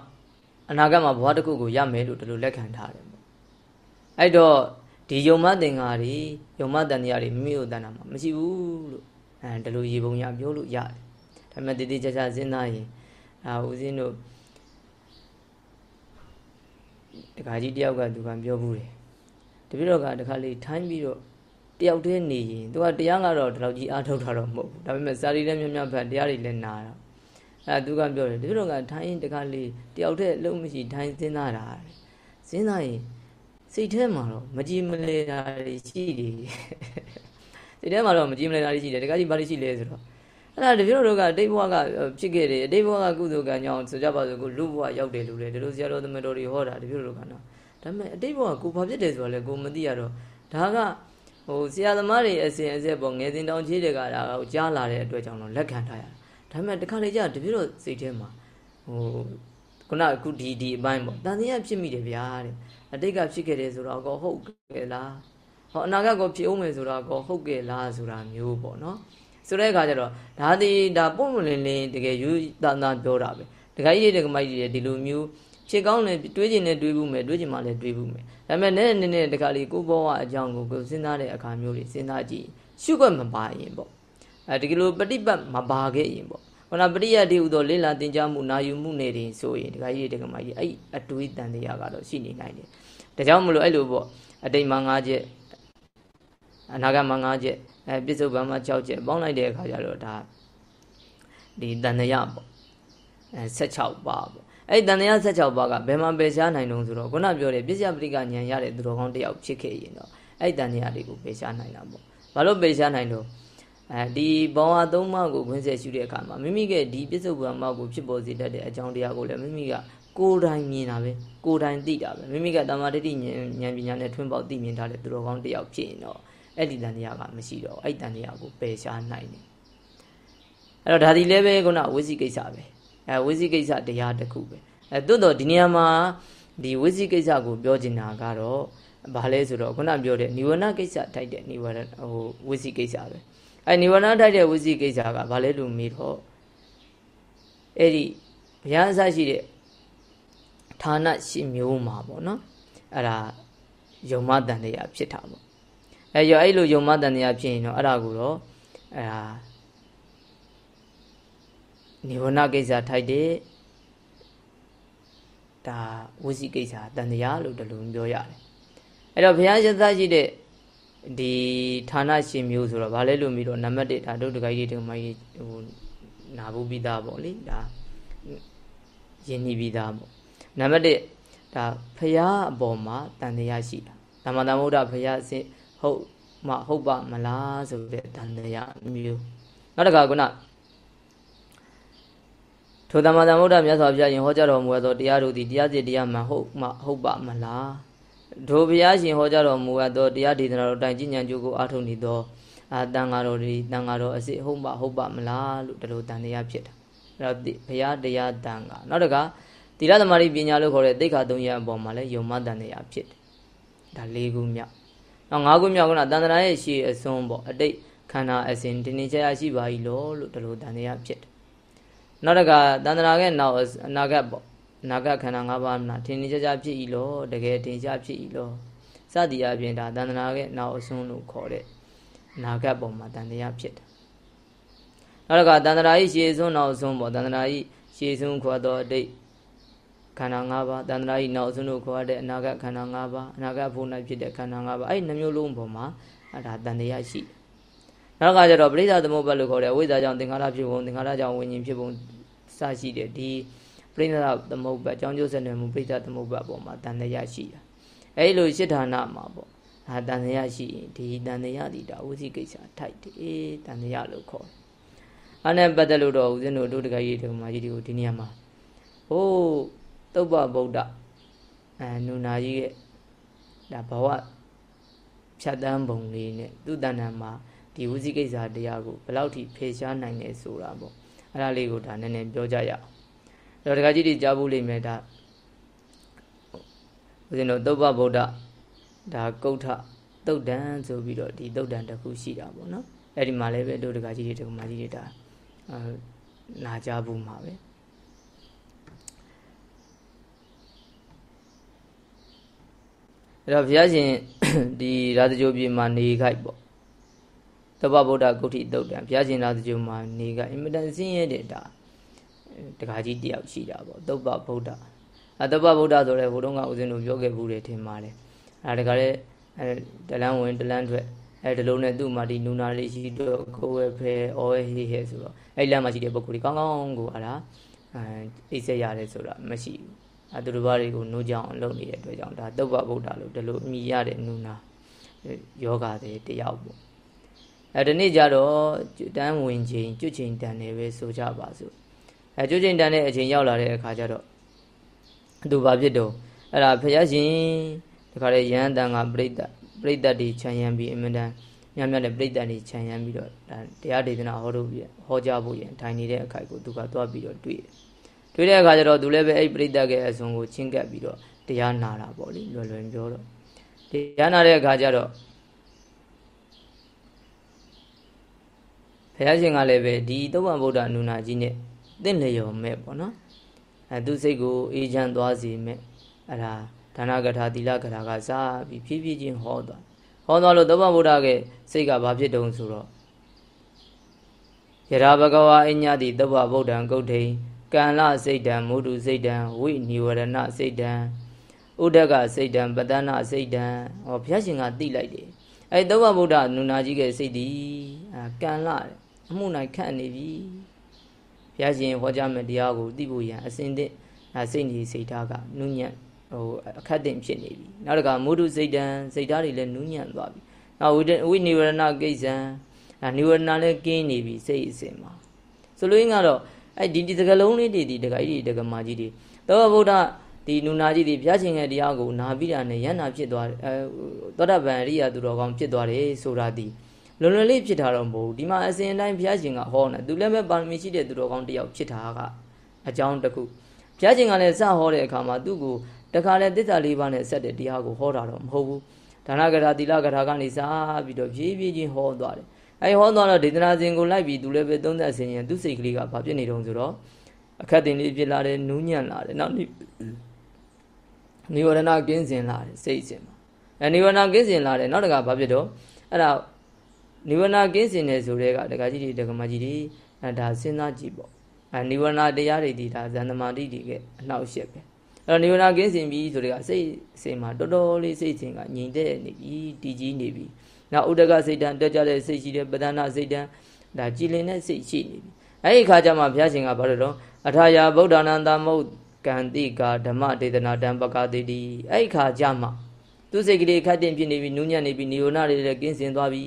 အနာဂတ်မှာဘဝတစ်ခုကိုရမယ်လို့ဒီလိုလက်ခံထားတယ်ပေါ့အဲ့တော့ဒီယုံမသင်္ဃာတွေယုံမတန်တရားတွေမိမိတို့တန်တာမှာမရှိဘူးလို့အဲဒီလိုရေပုံရပြောလို့ရတယ်ဒါပေမဲ့တည်တည်ကြကြစဉ်းစားရင်အာဦးဇင်းတို့တခါကြီးတယောက်ကသူကပြောဘူးတယ်တပည့်တော်ကတခါလေးထိုင်းပြီးတော့တယောက်တည်းနေရင်သူကတရားကတော့ဒီလောက်ကြီးအားထုတ်တာတော့မဟုတ်ဘူးဒါပေမဲ့စာရီလည်းမြတ်မြတ်ဖတ်တရားတွေလည်းနာတော့ အဲသူကပြောတယ်တပည့်တော်ကထိုင်းတခါလေးတယောက်တည်းလုံးမရှိထိုင်းစဉ်းစားတာစဉ်းစားရင်စိတ်ထဲမှာတော့မကြည်မလဲတာတွေရှိတယ်စိတ်ထဲမှာတော့မကြည်မလဲတာတွေရှိတယ်တခါကြီးဘာတွေရှိလဲဆိုတော့အဲ့ဒါတပြို့တို့ကအတိတ်ဘဝကဖြစ်ခဲ့တယ်အတိတ်ဘဝကကုသိုလ်ကံကြောင့်ဆိုကြပါစို့ကိုလူဘဝရောက်တယ်လို့လေဒီလိုဆရာတော်သမတော်တွေဟောတာတပြို့တို့ကနော်ဒါပေမဲ့အတိတ်ဘဝကိုဘာဖြစ်တယ်ဆိုတော့လေကိုမသိရတော့ဒါကဟိုဆရာသမားတွေအစဉ်အဆက်ပေါ့ငယ်စဉ်တောင်ကြီးတွေကဒါကိုကြားလာတဲ့အတွက်ကြောင့်တော့လက်ခံထားရတာ ဒါပေမဲ့တခါလေကြာတပြို့တို့စိတ်ထဲမှာဟိုခုနအခုဒီဒီအပိုင်းပေါ့တန်တရားဖြစ်မိတယ်ဗျာတဲ့အတိတ်ကဖြစ်ခဲ့တယ်ဆိုတော့ကောဟုတ်ကဲ့လားဟောအနာဂတ်ကောဖြစ်အောင်မယ်ဆိုတော့ကောဟုတ်ကဲ့လားဆိုတာမျိုးပေါ့နော်ဆိုတဲ့အခါကျတော့ဒါဒီဒါပုံမလင်းလင်းတကယ်ယူတန်တန်ပြောတာပဲတခါကြီးတွေတကမိုက်ကြီးတွေဒီလိုမျိုးခြေကောင်းနဲ့တွေးကျင်နဲ့တွေးဘူးမယ်တွေးကျင်မှလည်းတွေးဘူးမယ်ဒါပေမဲ့နည်းနည်းနည်းတခါလေးကိုဘဝအကြောင်းကိုကိုစဉ်းစားတဲ့အခါမျိုးတွေစဉ်းစားကြည့်ရှုခွက်မပါရင်ပေါ့ အဲဒီလိုပฏิပတ်မပါခဲ့ရင်ပေါ့ခန္ဓာပရိယတ်တွေဟူသောလိလာတင်ကြမှုနာယူမှုနေတယ်ဆိုရင်တခါကြီးတကမာကြီးအဲ့အတွေးတန်တရားကတော့ရှိနေနိုင်တယ်ဒါကြောင့်မလို့အဲ့လိုပေါ့အတိတ်မှာ၅ချက်အနာဂတ်မှာ၅ချက်အဲပြစ္ဆုတ်ပံမှာ6ချက်ပေါင်းလိုက်တဲ့အခါကျတော့ဒါဒီတန်တရားပေါ့အဲ16ပါပေါ့အဲ့တန်တရား16ပါကဘယ်မှာပယ်ရှားနိုင်တုံးဆိုတော့ခုနပြောတဲ့ပစ္စယပရိကဉာဏ်ရတဲ့သူတော်ကောင်းတယောက်ဖြစ်ခဲ့ရင်တော့အဲ့တန်တရားတွေကိုပယ်ရှားနိုင်တာပေါ့ဘာလို့ပယ်ရှားနိုင်တော့ အဲဒီဘောဝသုံးပါးကိုခွင့်ဆက်ရှုတဲ့အခါမှာမိမိကဒီပစ္စုပန်မောက်ကိုဖြစ်ပေါ်စေတတ်တဲ့အကြောင်းတရားကိုလည်းမိမိကကိုယ်တိုင်မြင်တာပဲကိုယ်တိုင်သိတာပဲမိမိကတမာတတိဉာဏ်ပညာနဲ့ထွန်းပေါက်သိမြင်ထားတဲ့သူတော်ကောင်းတယောက်ဖြစ်ရင်တော့အဲ့ဒီတန်တရားကမရှိတော့အဲ့တန်တရားကိုပယ်ရှားနိုင်တယ်အဲ့တော့ဒါဒီလည်းပဲခုနဝိဇိကိစ္စပဲအဲဝိဇိကိစ္စတရားတစ်ခုပဲအဲတွတ်တော့ဒီနေရာမှာဒီဝိဇိကိစ္စကိုပြောချင်တာကတော့ဘာလဲဆိုတော့ခုနပြောတဲ့និဝရဏကိစ္စထိုက်တဲ့និဝရဏဟိုဝိဇိကိစ္စပဲ အဲនិဝရဏထိုက်တဲ့ဝိဇိကိစ္စကဘာလဲလို့မေးတော့အဲ့ဒီဘုရားအစရှိတဲ့ဌာနရှိမျိုးမှာပေါ့နော်အဲ့ဒါယုံမတန်တရားဖြစ်တာပေါ့အဲရောအဲ့လိုယုံမတန်တရားဖြစ်ရင်တော့အဲ့ဒါကိုတော့အဲ့ဒါနိဗ္ဗာန်ကိစ္စထိုက်တဲ့ဒါဝိသိကိစ္စတန်တရားလို့တလူပြောရတယ်အဲ့တော့ဘုရားရသရှိတဲ့ ဒီဌာနရှင်မျိုးဆိုတော့ဗာလဲလို့ပြီးတော့နံပါတ်1ဒါတို့တခါကြီးဒီမိုင်းဟိုနာဘူးပြီးသားပေါ့လေဒါယဉ်နီးပြီးသားပေါ့နံပါတ်1ဒါဖရာအပေါ်မှာတန်တရားရှိတာသမ္မာသမ္ဗုဒ္ဓဖရာအစစ်ဟုတ်မဟုတ်ပါမလားဆိုတဲ့တန်တရားမျိုးနောက်တစ်ခါကနထိုသမ္မာသမ္ဗုဒ္ဓမြတ်စွာဘုရားရှင်ဟောကြားတော်မူသောတရားတို့သည်တရားစစ်တရားမှန်ဟုတ်မှဟုတ်ပါမလား ထိုဘုရားရှင်ဟောကြားတော်မူသောတရားဒေသနာတော်တိုင်ကြည်ဉာဏ်ကြိုးကိုအားထုတ်နေသောအာတန်ဃာတော်ဒီတန်ဃာတော်အစစ်ဟုတ်မှဟုတ်ပါမလားလို့ဒီလိုတန်တရားဖြစ်တာအဲ့တော့ဘုရားတရားတန်ဃာနောက်တကသီလသမารိပညာလို့ခေါ်တဲ့သိက္ခာ၃ရပ်အပေါ်မှာလည်းယုံမတန်တရားဖြစ်တယ်ဒါ၄ခုမြောက်နောက်၅ခုမြောက်ကတန်တရာရဲ့ရှေ့အစွန်းပေါ့အတိတ်ခန္ဓာအစဉ်တင်းတင်းကြပ်ကြပ်ရှိပါ၏လို့လို့ဒီလိုတန်တရားဖြစ်တယ်နောက်တကတန်တရာရဲ့နောက်အနာဂတ်ပေါ့ အနာဂတ်ခန္ဓာ၅ပါးမှာတင်းတင်းကြပ်ကြပ်ဖြစ်၏လို့တကယ်တင်ကြဖြစ်၏လို့စသည်အပြင်ဒါတန်တရာရဲ့နောက်အစွန်းလို့ခေါ်တဲ့အနာဂတ်ပုံမှာတန်တရားဖြစ်တယ်နောက်တကတန်တရာ၏ရှေ့စွန်းနောက်စွန်းပေါ့တန်တရာ၏ရှေ့စွန်းခေါ်တော့အတိတ်ခန္ဓာ၅ပါးတန်တရာဤနောက်ဆုံးလို့ခေါ်ရတဲ့အနာဂတ်ခန္ဓာ၅ပါးအနာဂတ်ဘုံ၌ဖြစ်တဲ့ခန္ဓာ၅ပါးအဲ့ဒီနှမျိုးလုံးပေါ်မှာအဲ့ဒါတန်တရားရှိနောက်ကကျတော့ပရိစ္ဆာသမုပ္ပါလို့ခေါ်တဲ့ဝိဇ္ဇာကြောင့်သင်္ခါရဖြစ်ပုံသင်္ခါရကြောင့်ဝိညာဉ်ဖြစ်ပုံစရှိတဲ့ဒီ ပရိစ္ဆာသမုပ္ပါအကြောင်းကျိုးဆက်နွယ်မှုပရိစ္ဆာသမုပ္ပါပေါ်မှာတန်တရားရှိတာအဲ့လိုရှစ်ဌာနမှာပေါ့ဒါတန်တရားရှိရင်ဒီတန်တရားဒီဒါဝစီကိစ္စထိုက်တယ်တန်တရားလို့ခေါ်တယ်အဲ့နဲ့ပတ်သက်လို့တော့ဦးဇင်းတို့တို့တကကြီးဒီမှာကြီးဒီကိုဒီနေရာမှာဟိုးသုပ္ပဗုဒ္ဓအဲနုနာကြီးရဲ့ဒါဘဝဖြတ်တန်းပုံလေးနဲ့သူ့တဏ္ဍာမှာဒီဝစီကိစ္စတရားကိုဘယ်လောက်ထိဖေရှားနိုင်လဲဆိုတာပေါ့အဲ့ဒါလေးကိုဒါနည်းနည်းပြောကြရအောင် အဲ့တော့ဒကာကြီးတွေကြားဖို့လိမ့်မယ်ဒါဦးဇင်းတို့သုပ္ပဗုဒ္ဓဒါကုဋ္ဌသုတ်တန်ဆိုပြီးတော့ဒီသုတ်တန်တစ်ခုရှိတာပေါ့နော်အဲ့ဒီမှာလည်းပဲတို့ဒကာကြီးတွေဒကာမကြီးတွေဒါအာနာကြဘူးမှာပဲအဲ့တော့ဘုရားရှင်ဒီရာဇဂိုပြည်မှာနေခိုက်ပေါ့သဗ္ဗဗုဒ္ဓဂုဋ္ဌိတုတ်တံဘုရားရှင်ရာဇဂိုမှာနေခိုက်အင်မတန်ဆင်းရဲတဲ့ဒါ တခါကြီးတယောက်ရှိတာပေါ့သုဗ္ဗဗုဒ္ဓအသဗ္ဗဗုဒ္ဓဆိုတဲ့ဘုဒ္ဓကဦးဇင်းတို့ပြောခဲ့ဘူးတယ်ထင်ပါတယ်အဲဒါတခါလေအဲတလန်းဝင်တလန်းထွက်အဲဒီလုံးနဲ့သူ့မှာဒီနူနာလေးရှိတော့ကိုယ်ဝဲဖဲအော်ဟေးဟဲဆိုတော့အဲ့လမ်းမှာရှိတဲ့ပုဂ္ဂိုလ်ကြီးကောင်းကောင်းကိုအလားအဲအိတ်ဆက်ရတယ်ဆိုတာမရှိဘူးအတူတူဘာတွေကိုနှိုးကြောင်လုပ်နေတဲ့အတွက်ကြောင့်ဒါတုပ္ပဗုဒ္ဓလို့ဒီလိုအမိရတဲ့နုနာယောဂတဲ့တယောက်ပေါ့အဲဒီနေ့ကျတော့တန်းဝင်ချိန်ကျွတ်ချိန်တန်နေပဲဆိုကြပါစို့ အဲကျွတ်ချိန်တန်တဲ့အချိန်ရောက်လာတဲ့အခါကျတော့သူဘာဖြစ်တော့အဲ့ဒါဖျက်ရှင်ဒီခါလေရဟန်းတန်ကပြိတ္တပြိတ္တတွေခြံရံပြီးအမြဲတမ်းညံ့ညံ့တဲ့ပြိတ္တတွေခြံရံပြီးတော့ဒါတရားဒေသနာဟောလို့ပြဟောကြားဖို့ရင်ထိုင်နေတဲ့အခိုက်ကိုသူကသွားပြီးတော့တွေ့တယ်တွေ့တဲ့အခါကျတော့သူလည်းပဲအဲ့ပြိတ္တရဲ့အစွန်ကိုချင်းကပ်ပြီးတော့တရားနာတာပေါ့လေလွယ်လွယ်ပြောတော့တရားနာတဲ့အခါကျတော့ဘုရားရှင်ကလည်းပဲဒီသုဗ္ဗဗုဒ္ဓနုနာကြီးနဲ့ တင့်လျော်မဲ့ပေါ့နော်အဲသူစိတ်ကိုအေးချမ်းသွားစေမဲ့အဲ့ဒါဒါနကထာသီလကထာကစားပြီးဖြည်းဖြည်းချင်းဟောသွားဟောသွားလို့သုဗ္ဗဗုဒ္ဓရဲ့စိတ်ကဘာဖြစ်တုံးဆိုတော့ယရာဘဂဝါအညတိသုဗ္ဗဗုဒ္ဓံကုဋ္ဌိကံလစိတ်တံမုဒုစိတ်တံဝိနိဝရဏစိတ်တံဥဒကစိတ်တံပတဏစိတ်တံဟောဘုရားရှင်ကသိလိုက်တယ်အဲသုဗ္ဗဗုဒ္ဓနုနာကြီးရဲ့စိတ်ဒီကံလအမှုနိုင်ခန့်နေပြီ ဘုရားရှင်ဟောကြားမဲ့တရားကိုသိဖို့ရန်အစဉ်သင့်စိတ်ကြီးစိတ်ထားကနုညံ့ဟိုအခက်တင်ဖြစ်နေပြီနောက်တကမုဒုစိတ်တံစိတ်ဓာတ်တွေလည်းနူးညံ့သွားပြီနောက်ဝိနိဝရဏကိစ္စံဒါနိဝရဏလည်းကင်းနေပြီစိတ်အစဉ်မှာဆိုလိုရင်းကတော့အဲ့ဒီဒီစကလုံးလေးတွေဒီတကကြီးတကမာကြီးတွေသောဗုဒ္ဓဒီနုနာကြီးဒီဘုရားရှင်ရဲ့တရားကိုနာပြီးတာနဲ့ယန္နာဖြစ်သွားတယ်အဲသောတပန်ရိယာသူတော်ကောင်းဖြစ်သွားတယ်ဆိုတာဒီ လွန်လွန်လေးဖြစ်တာတော့မဟုတ်ဘူးဒီမှာအစဉ်အတိုင်းဘုရားရှင်ကဟောနေသူလည်းပဲပါရမီရှိတဲ့သူတော်ကောင်းတယောက်ဖြစ်တာကအကြောင်းတစ်ခုဘုရားရှင်ကလည်းစဟောတဲ့အခါမှာသူ့ကိုတခါလဲသစ္စာလေးပါးနဲ့ဆက်တဲ့တရားကိုဟောတာတော့မဟုတ်ဘူးဒါနကထာသီလကထာကနေစပြီးတော့ဖြည်းဖြည်းချင်းဟောသွားတယ်အဲဟောသွားတော့ဒေသနာစဉ်ကိုလိုက်ပြီးသူလည်းပဲသုံးသက်ဆင်ရင်သူစိတ်ကလေးကဘာဖြစ်နေတုံးဆိုတော့အခက်တင်လေးဖြစ်လာတယ်နူးညံ့လာတယ်နောက်နိဝရဏကင်းစင်လာတယ်စိတ်စဉ်မှာအဲနိဝရဏကင်းစင်လာတယ်နောက်တကဘာဖြစ်တော့အဲ့ဒါ နိဝရဏကင်းစင်နေဆိုတဲ့ကဒကာကြီးတွေဒကာမကြီးတွေအဲဒါစဉ်းစားကြည့်ပေါ့အဲနိဝရဏတရားတွေဒီဒါဇန်သမာတိတွေကအနှောက်အယှက်ပဲအဲ့တော့နိဝရဏကင်းစင်ပြီဆိုတဲ့ကစိတ်စိတ်မှာတော်တော်လေးစိတ်စဉ်ကငြိမ်သက်နေပြီတည်ကြီးနေပြီနောက်ဥဒကစိတ်တန်တက်ကြတဲ့စိတ်ရှိတဲ့ပဒနာစိတ်တန်ဒါကြည်လင်တဲ့စိတ်ရှိနေပြီအဲ့ဒီခါကျမှဘုရားရှင်ကဘာလို့တော့အထာယာဗုဒ္ဓနာတမုတ်ကံတိကာဓမ္မဒေသနာတံပကတိတိအဲ့ဒီခါကျမှသူစိတ်ကလေးခတ်တင်ဖြစ်နေပြီနူးညံ့နေပြီနိဝရဏတွေလည်းကင်းစင်သွားပြီ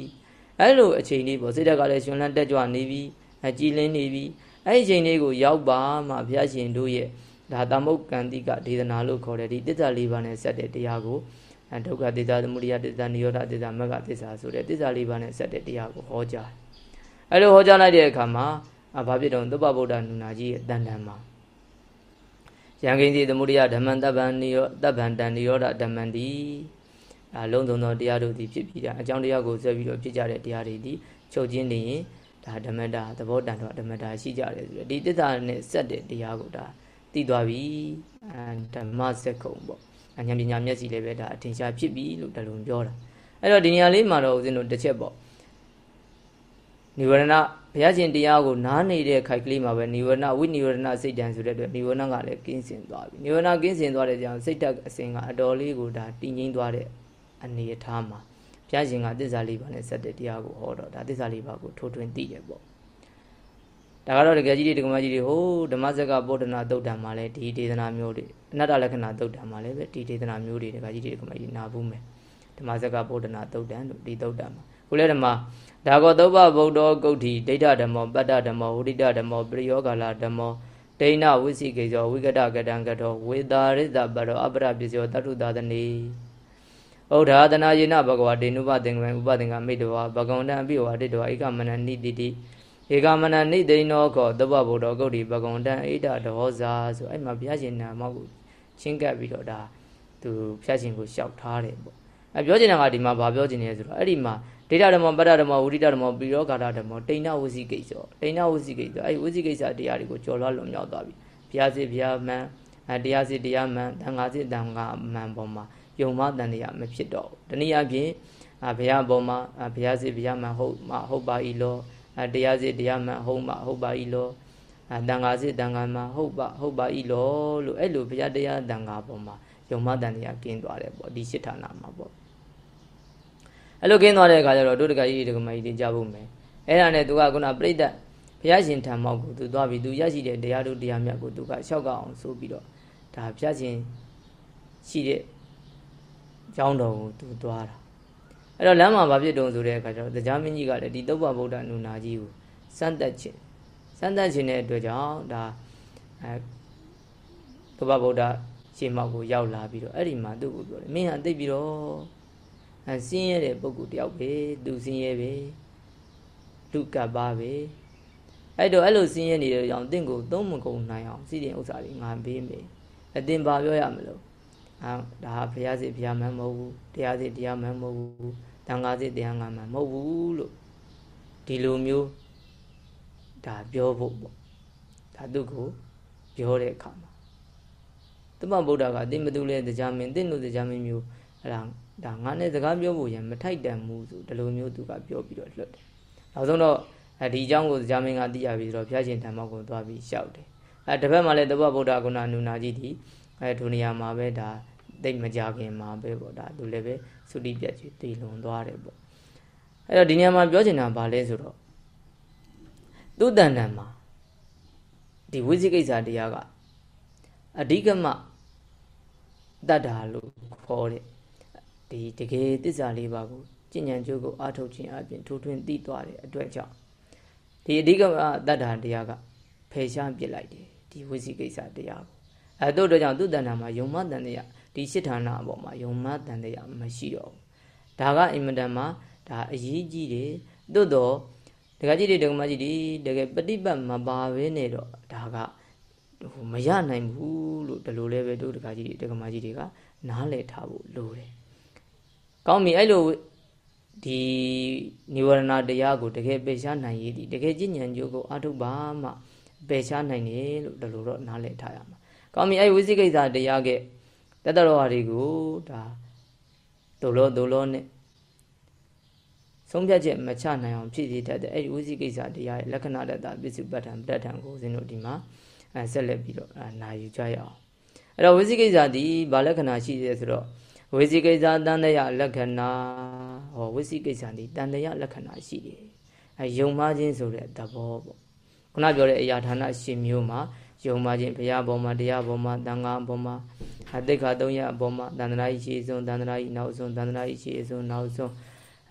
အဲ့လိုအချိန်လေးပေါ့စိတ်ဓာတ်ကလည်းရှင်လန်းတက်ကြွနေပြီအကြည်လင်းနေပြီအဲ့ဒီချိန်လေးကိုရောက်ပါမှဘုရားရှင်တို့ရဲ့ဒါသမုတ်ကံတိကဒေသနာလို့ခေါ်တဲ့ဒီတစ္ဆာလေးပါးနဲ့ဆက်တဲ့တရားကိုဒုက္ခသစ္စာသမုဒယသစ္စာនិရောဓသစ္စာမဂ္ဂသစ္စာဆိုတဲ့သစ္စာလေးပါးနဲ့ဆက်တဲ့တရားကိုဟောကြားအဲ့လိုဟောကြားလိုက်တဲ့အခါမှာဘာဖြစ်တော့သုဘဗုဒ္ဓနုနာကြီးရဲ့တန်တန်မှာယံကိဉ္စီသမုဒယဓမ္မံတပ္ပံနိရောတပ္ပံတန်និရောဓဓမ္မံတိ ဒါလုံးစုံသောတရားတို့သည်ဖြစ်ပြီးတာအကြောင်းတရားကိုဆွဲပြီးတော့ဖြစ်ကြတဲ့တရားတွေသည်ချုပ်ချင်းနေရင်ဒါဓမ္မတာသဘောတန်တော့ဓမ္မတာရှိကြတယ်ဆိုတော့ဒီတစ္ဆာနဲ့ဆက်တဲ့တရားကိုဒါသိသွားပြီဓမ္မစက်ကုံပေါ့ဉာဏ်ပညာမျက်စိလည်းပဲဒါအထင်ရှားဖြစ်ပြီလို့ဒါလိုပြောတာအဲ့တော့ဒီနေရာလေးမှာတော့ဦးဇင်းတို့တစ်ချက်ပေါ့နိဝရဏဘုရားရှင်တရားကိုနားနေတဲ့ခိုက်ကလေးမှာပဲနိဝရဏဝိနိဝရဏစိတ်တန်ဆိုတဲ့အတွက်နိဝရဏကလည်းကင်းစင်သွားပြီနိဝရဏကင်းစင်သွားတဲ့ကြောင့်စိတ်တက်အစဉ်ကအတော်လေးကိုဒါတည်ငြိမ်သွားတဲ့ အနေအထားမှာဘုရားရှင်ကသစ္စာလေးပါးနဲ့ဆက်တဲ့တရားကိုဟောတော့ဒါသစ္စာလေးပါးကိုထိုးထွင်းသိတယ်ပေါ့ဒါကတော့တကယ်ကြီးတွေတကမကြီးတွေဟိုဓမ္မစကဗောဓနာသုတ်တံမှာလည်းဒီဒေသနာမျိုးတွေအနတ္တလက္ခဏာသုတ်တံမှာလည်းပဲဒီဒေသနာမျိုးတွေတကယ်ကြီးတွေတကမကြီးနာဘူးမယ်ဓမ္မစကဗောဓနာသုတ်တံတို့ဒီသုတ်တံမှာခုလည်းဓမ္မဒါကောသုဘဗုဒ္ဓဂုတ်တိဒိဋ္ဌဓမ္မောပတ္တဓမ္မောဝိဒိတဓမ္မောပရိယောဂါလဓမ္မောဒိဏဝိသိကေဇောဝိကတကတံကတောဝေတာရိတပရောအပရပစ္စယောတတုသာသနေ ဩဒါသနာယေနဘဂဝါဒေနုပသင်္ကမေဥပသင်္ကမိတဝါဘဂဝန္တံအပိဝါတိတဝါဧကမနနိတိတိဧကမနနိသိဏောကောသဗ္ဗဗုဒ္ဓဂုတ်တိဘဂဝန္တံဣဒဒောဇာဆိုအဲ့မှာဘုရားရှင်နာမကိုချင်းကပ်ပြီးတော့ဒါသူဘုရားရှင်ကိုလျှောက်ထားတယ်ပေါ့အဲပြောချင်တာကဒီမှာဘာပြောချင်လဲဆိုတော့အဲ့ဒီမှာဒိဋ္ဌဓမ္မပတ္တဓမ္မဝိရိတဓမ္မပိရောဂါရဓမ္မတိဏဝစီကိစ္စတိဏဝစီကိစ္စအဲ့ဒီဝစီကိစ္စတရားတွေကိုကျော်လွှားလွန်မြောက်သွားပြီဘုရားစစ်ဘုရားမှန်တရားစစ်တရားမှန်တန်ခါစစ်တန်ခါမှန်ပေါ်မှာ ယုံမတန်တရားမဖြစ်တော့ဘူးတနည်းအားဖြင့်ဘုရားပေါ်မှာဘုရားစစ်ဘုရားမှန်ဟုတ်မှဟုတ်ပါ၏လောတရားစစ်တရားမှန်ဟုတ်မှဟုတ်ပါ၏လောတန်ခါစစ်တန်ခါမှဟုတ်ပါဟုတ်ပါ၏လောလို့အဲ့လိုဘုရားတရားတန်ခါပေါ်မှာယုံမတန်တရားကင်းသွားတယ်ပေါ့ဒီရှစ်ဌာနမှာပေါ့အဲ့လိုကင်းသွားတဲ့အခါကျတော့တို့တကကြီးတကမကြီးတင်ကြဖို့မယ်အဲ့ဒါနဲ့သူကခုနပြိတ္တဘုရားရှင်ထံမောက်ကိုသူသွားပြီးသူရရှိတဲ့တရားတို့တရားမြတ်ကိုသူကလျှောက်ကအောင်ဆိုပြီးတော့ဒါဘုရားရှင်ရှိတဲ့ ကျောင်းတော်ကိုသူသွားတာအဲ့တော့လမ်းမှာဘာဖြစ်တုံးဆိုတဲ့အခါကျတော့တရားမင်းကြီးကလည်းဒီတုပ္ပဗုဒ္ဓနုနာကြီးကိုစမ်းသက်ခြင်းစမ်းသက်ခြင်းတဲ့အတွက်ကြောင့်ဒါအဲတုပ္ပဗုဒ္ဓရှေ့မောက်ကိုရောက်လာပြီးတော့အဲ့ဒီမှာသူ့ကိုပြောတယ်မင်းဟာသိပြီးတော့အဲစင်းရဲတဲ့ပုဂ္ဂိုလ်တယောက်ပဲသူစင်းရဲပဲလူကပ်ပါပဲအဲ့တော့အဲ့လိုစင်းရဲနေတဲ့ကြောင့်တင့်ကိုသုံးမကုန်နိုင်အောင်စီရင်ဥစ္စာတွေငါပေးမယ်အတင်ပါပြောရမလို့ အာဒါဘုရားစစ်ဘုရားမှန်မဟုတ်ဘူးတရားစစ်တရားမှန်မဟုတ်ဘူးတန်ခါစစ်တရားငါမှန်မဟုတ်ဘူးလို့ဒီလိုမျိုးဒါပြောဖို့ပေါ့ဒါသူကိုပြောတဲ့အခါမှာသမဗုဒ္ဓကတင်မတူလဲတရားမင်းတင့်တို့တရားမင်းမျိုးအဲ့ဒါဒါငါနဲ့စကားပြောဖို့ရမထိုက်တန်ဘူးဆိုဒီလိုမျိုးသူကပြောပြီးတော့လွတ်တယ်နောက်ဆုံးတော့ဒီအကြောင်းကိုတရားမင်းကသိရပြီဆိုတော့ဘုရားရှင်ဓမ္မကိုသွားပြီးရှောက်တယ်အဲတစ်ဖက်မှာလည်းသဘောဗုဒ္ဓကုဏနုနာကြီးဒီအဲဒုနေရာမှာပဲဒါ တိတ်မကြခင်မှာပဲပေါ့ဒါသူလည်းပဲသုတိပြတ်ကြီးတည်လွန်သွားတယ်ပေါ့အဲ့တော့ဒီနေရာမှာပြောချင်တာဘာလဲဆိုတော့သူ့တန်တန်မှာဒီဝိဇိကိစ္စတရားကအဓိကမတတ္တာလို့ခေါ်တဲ့ဒီတကယ်တစ္ဆာလေးပါကိုကျင့်ကြံကြိုးကိုအားထုတ်ခြင်းအပြင်ထိုးထွင်းသိသွားတဲ့အတွက်ကြောင့်ဒီအဓိကတတ္တာတရားကဖယ်ရှားပြစ်လိုက်တယ်ဒီဝိဇိကိစ္စတရားကိုအဲတို့တော့ကြောင့်သူ့တဏ္ဍာမှာယုံမတန်တရား ဒီရှစ်ဌာနအပေါ်မှာယုံမတန်တရားမရှိတော့ဘူးဒါကအင်မတန်မှဒါအရေးကြီးတယ်သို့တော့ဒကာကြီးတွေဒကာမကြီးတွေတကယ်ပฏิပတ်မပါဘဲနဲ့တော့ဒါကဟိုမရနိုင်ဘူးလို့ဒီလိုလဲပဲတို့ဒကာကြီးတွေဒကာမကြီးတွေကနားလည်ထားဖို့လိုတယ်ကောင်းပြီအဲ့လိုဒီនិဝရဏတရားကိုတကယ်ပယ်ရှားနိုင်ရည်ဒီတကယ်ကြည်ညံကြိုးကိုအထုတ်ပါမှပယ်ရှားနိုင်တယ်လို့ဒီလိုတော့နားလည်ထားရမှာကောင်းပြီအဲ့ဝိသိကိစ္စတရားက တတတော်ဟာတွေကိုဒါဒုလောဒုလောနဲ့ဆုံးဖြတ်ချက်မချနိုင်အောင်ဖြစ်စေတတ်တဲ့အဲ့ဒီဝိသိကိစ္စတရားရဲ့လက္ခဏာတတပစ္စုပ္ပတ္ထံပဋ္ဌံကိုဦးဇင်းတို့ဒီမှာအဲဆက်လက်ပြီးတော့နာယူကြရအောင်အဲ့တော့ဝိသိကိစ္စဒီဘာလက္ခဏာရှိတယ်ဆိုတော့ဝိသိကိစ္စတန်တရလက္ခဏာဟောဝိသိကိစ္စဒီတန်တရလက္ခဏာရှိတယ်အဲယုံမှချင်းဆိုတဲ့သဘောပေါ့ခုနပြောတဲ့အရာဌာနရှင်မျိုးမှာ ယုံမှချင်းဘုရားဘောမှာတရားဘောမှာတန်ခါဘောမှာအတိတ်ခါ၃ရက်အပေါ်မှာတန်တရာကြီးရှေ့ဆုံးတန်တရာကြီးနောက်ဆုံးတန်တရာကြီးရှေ့ဆုံးနောက်ဆုံး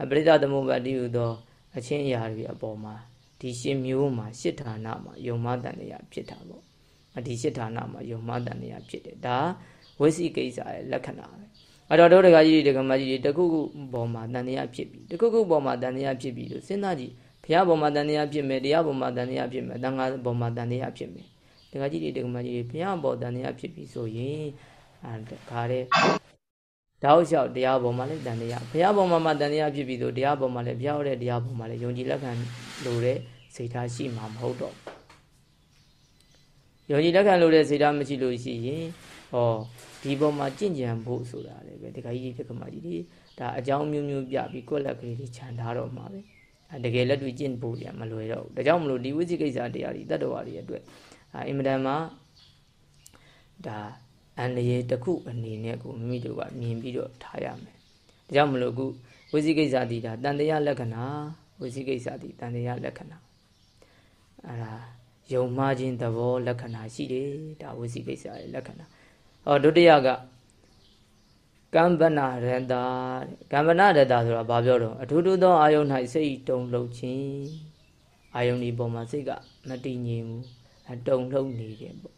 အပရိသသမုပ္ပါတိဟုသောအချင်းအရာတွေအပေါ်မှာဒီရှင်မျိုးမှာရှစ်ဌာနမှာယုံမတန်တရားဖြစ်တာပေါ့ဒီရှစ်ဌာနမှာယုံမတန်တရားဖြစ်တယ်ဒါဝိသိကိစ္စရဲ့လက္ခဏာပဲအဲ့တော့တို့တကကြီးတွေတကမကြီးတွေတခုခုပေါ်မှာတန်တရားဖြစ်ပြီတခုခုပေါ်မှာတန်တရားဖြစ်ပြီလို့စဉ်းစားကြည့်ဘုရားပေါ်မှာတန်တရားဖြစ်မယ်တရားပေါ်မှာတန်တရားဖြစ်မယ်တန်ခါပေါ်မှာတန်တရားဖြစ်မယ်တ ကကြီးတွေတကမကြီးတွေဘုရားပေါ်တန်တရားဖြစ်ပြီဆိုရင်အဲခါတဲ့တောက်လျှောက်တရားပေါ်မှာလည်းတန်တရားဘုရားပေါ်မှာမှတန်တရားဖြစ်ပြီဆိုတရားပေါ်မှာလည်းဘုရားဟောတဲ့တရားပေါ်မှာလည်းယုံကြည်လက်ခံလို့တဲ့စိတ်ထားရှိမှာမဟုတ်တော့ယုံကြည်လက်ခံလို့တဲ့စိတ်ထားမရှိလို့ရှိရင်ဟောဒီပေါ်မှာကြင့်ကြံဖို့ဆိုတာလေပဲတခါကြီးတက္ကမကြီးဒီဒါအကြောင်းမျိုးမျိုးပြပြီးကိုယ့်လက်ကလေးတွေခြံထားတော့မှာပဲအဲတကယ်လက်တွေ့ကျင့်ဖို့ရမလွယ်တော့ဘူးဒါကြောင့်မလို့ဒီဝိသိကိစ္စတရားတွေတတ္တဝါတွေအတွက် အဲအင်မတန်မှဒါအန္တရာယ်တစ်ခုအနေနဲ့ကိုမိမိတို့ကမြင်ပြီးတော့ထားရမယ်ဒါကြောင့်မလို့အခုဝိသိကိစ္စတီဒါတန်တရားလက္ခဏာဝိသိကိစ္စတီတန်တရားလက္ခဏာအဲဒါယုံမှားခြင်းသဘောလက္ခဏာရှိတယ်ဒါဝိသိကိစ္စရဲ့လက္ခဏာဟောဒုတိယကကမ္ဗနာရတကမ္ဗနာရတဆိုတာဘာပြောတော့အထူးထူးသောအာယုန်၌စိတ်တုံလှုပ်ခြင်းအာယုန်ဒီပေါ်မှာစိတ်ကမတည်ငြိမ်ဘူးအ တုံလှုပ်နေတယ်ပေါ့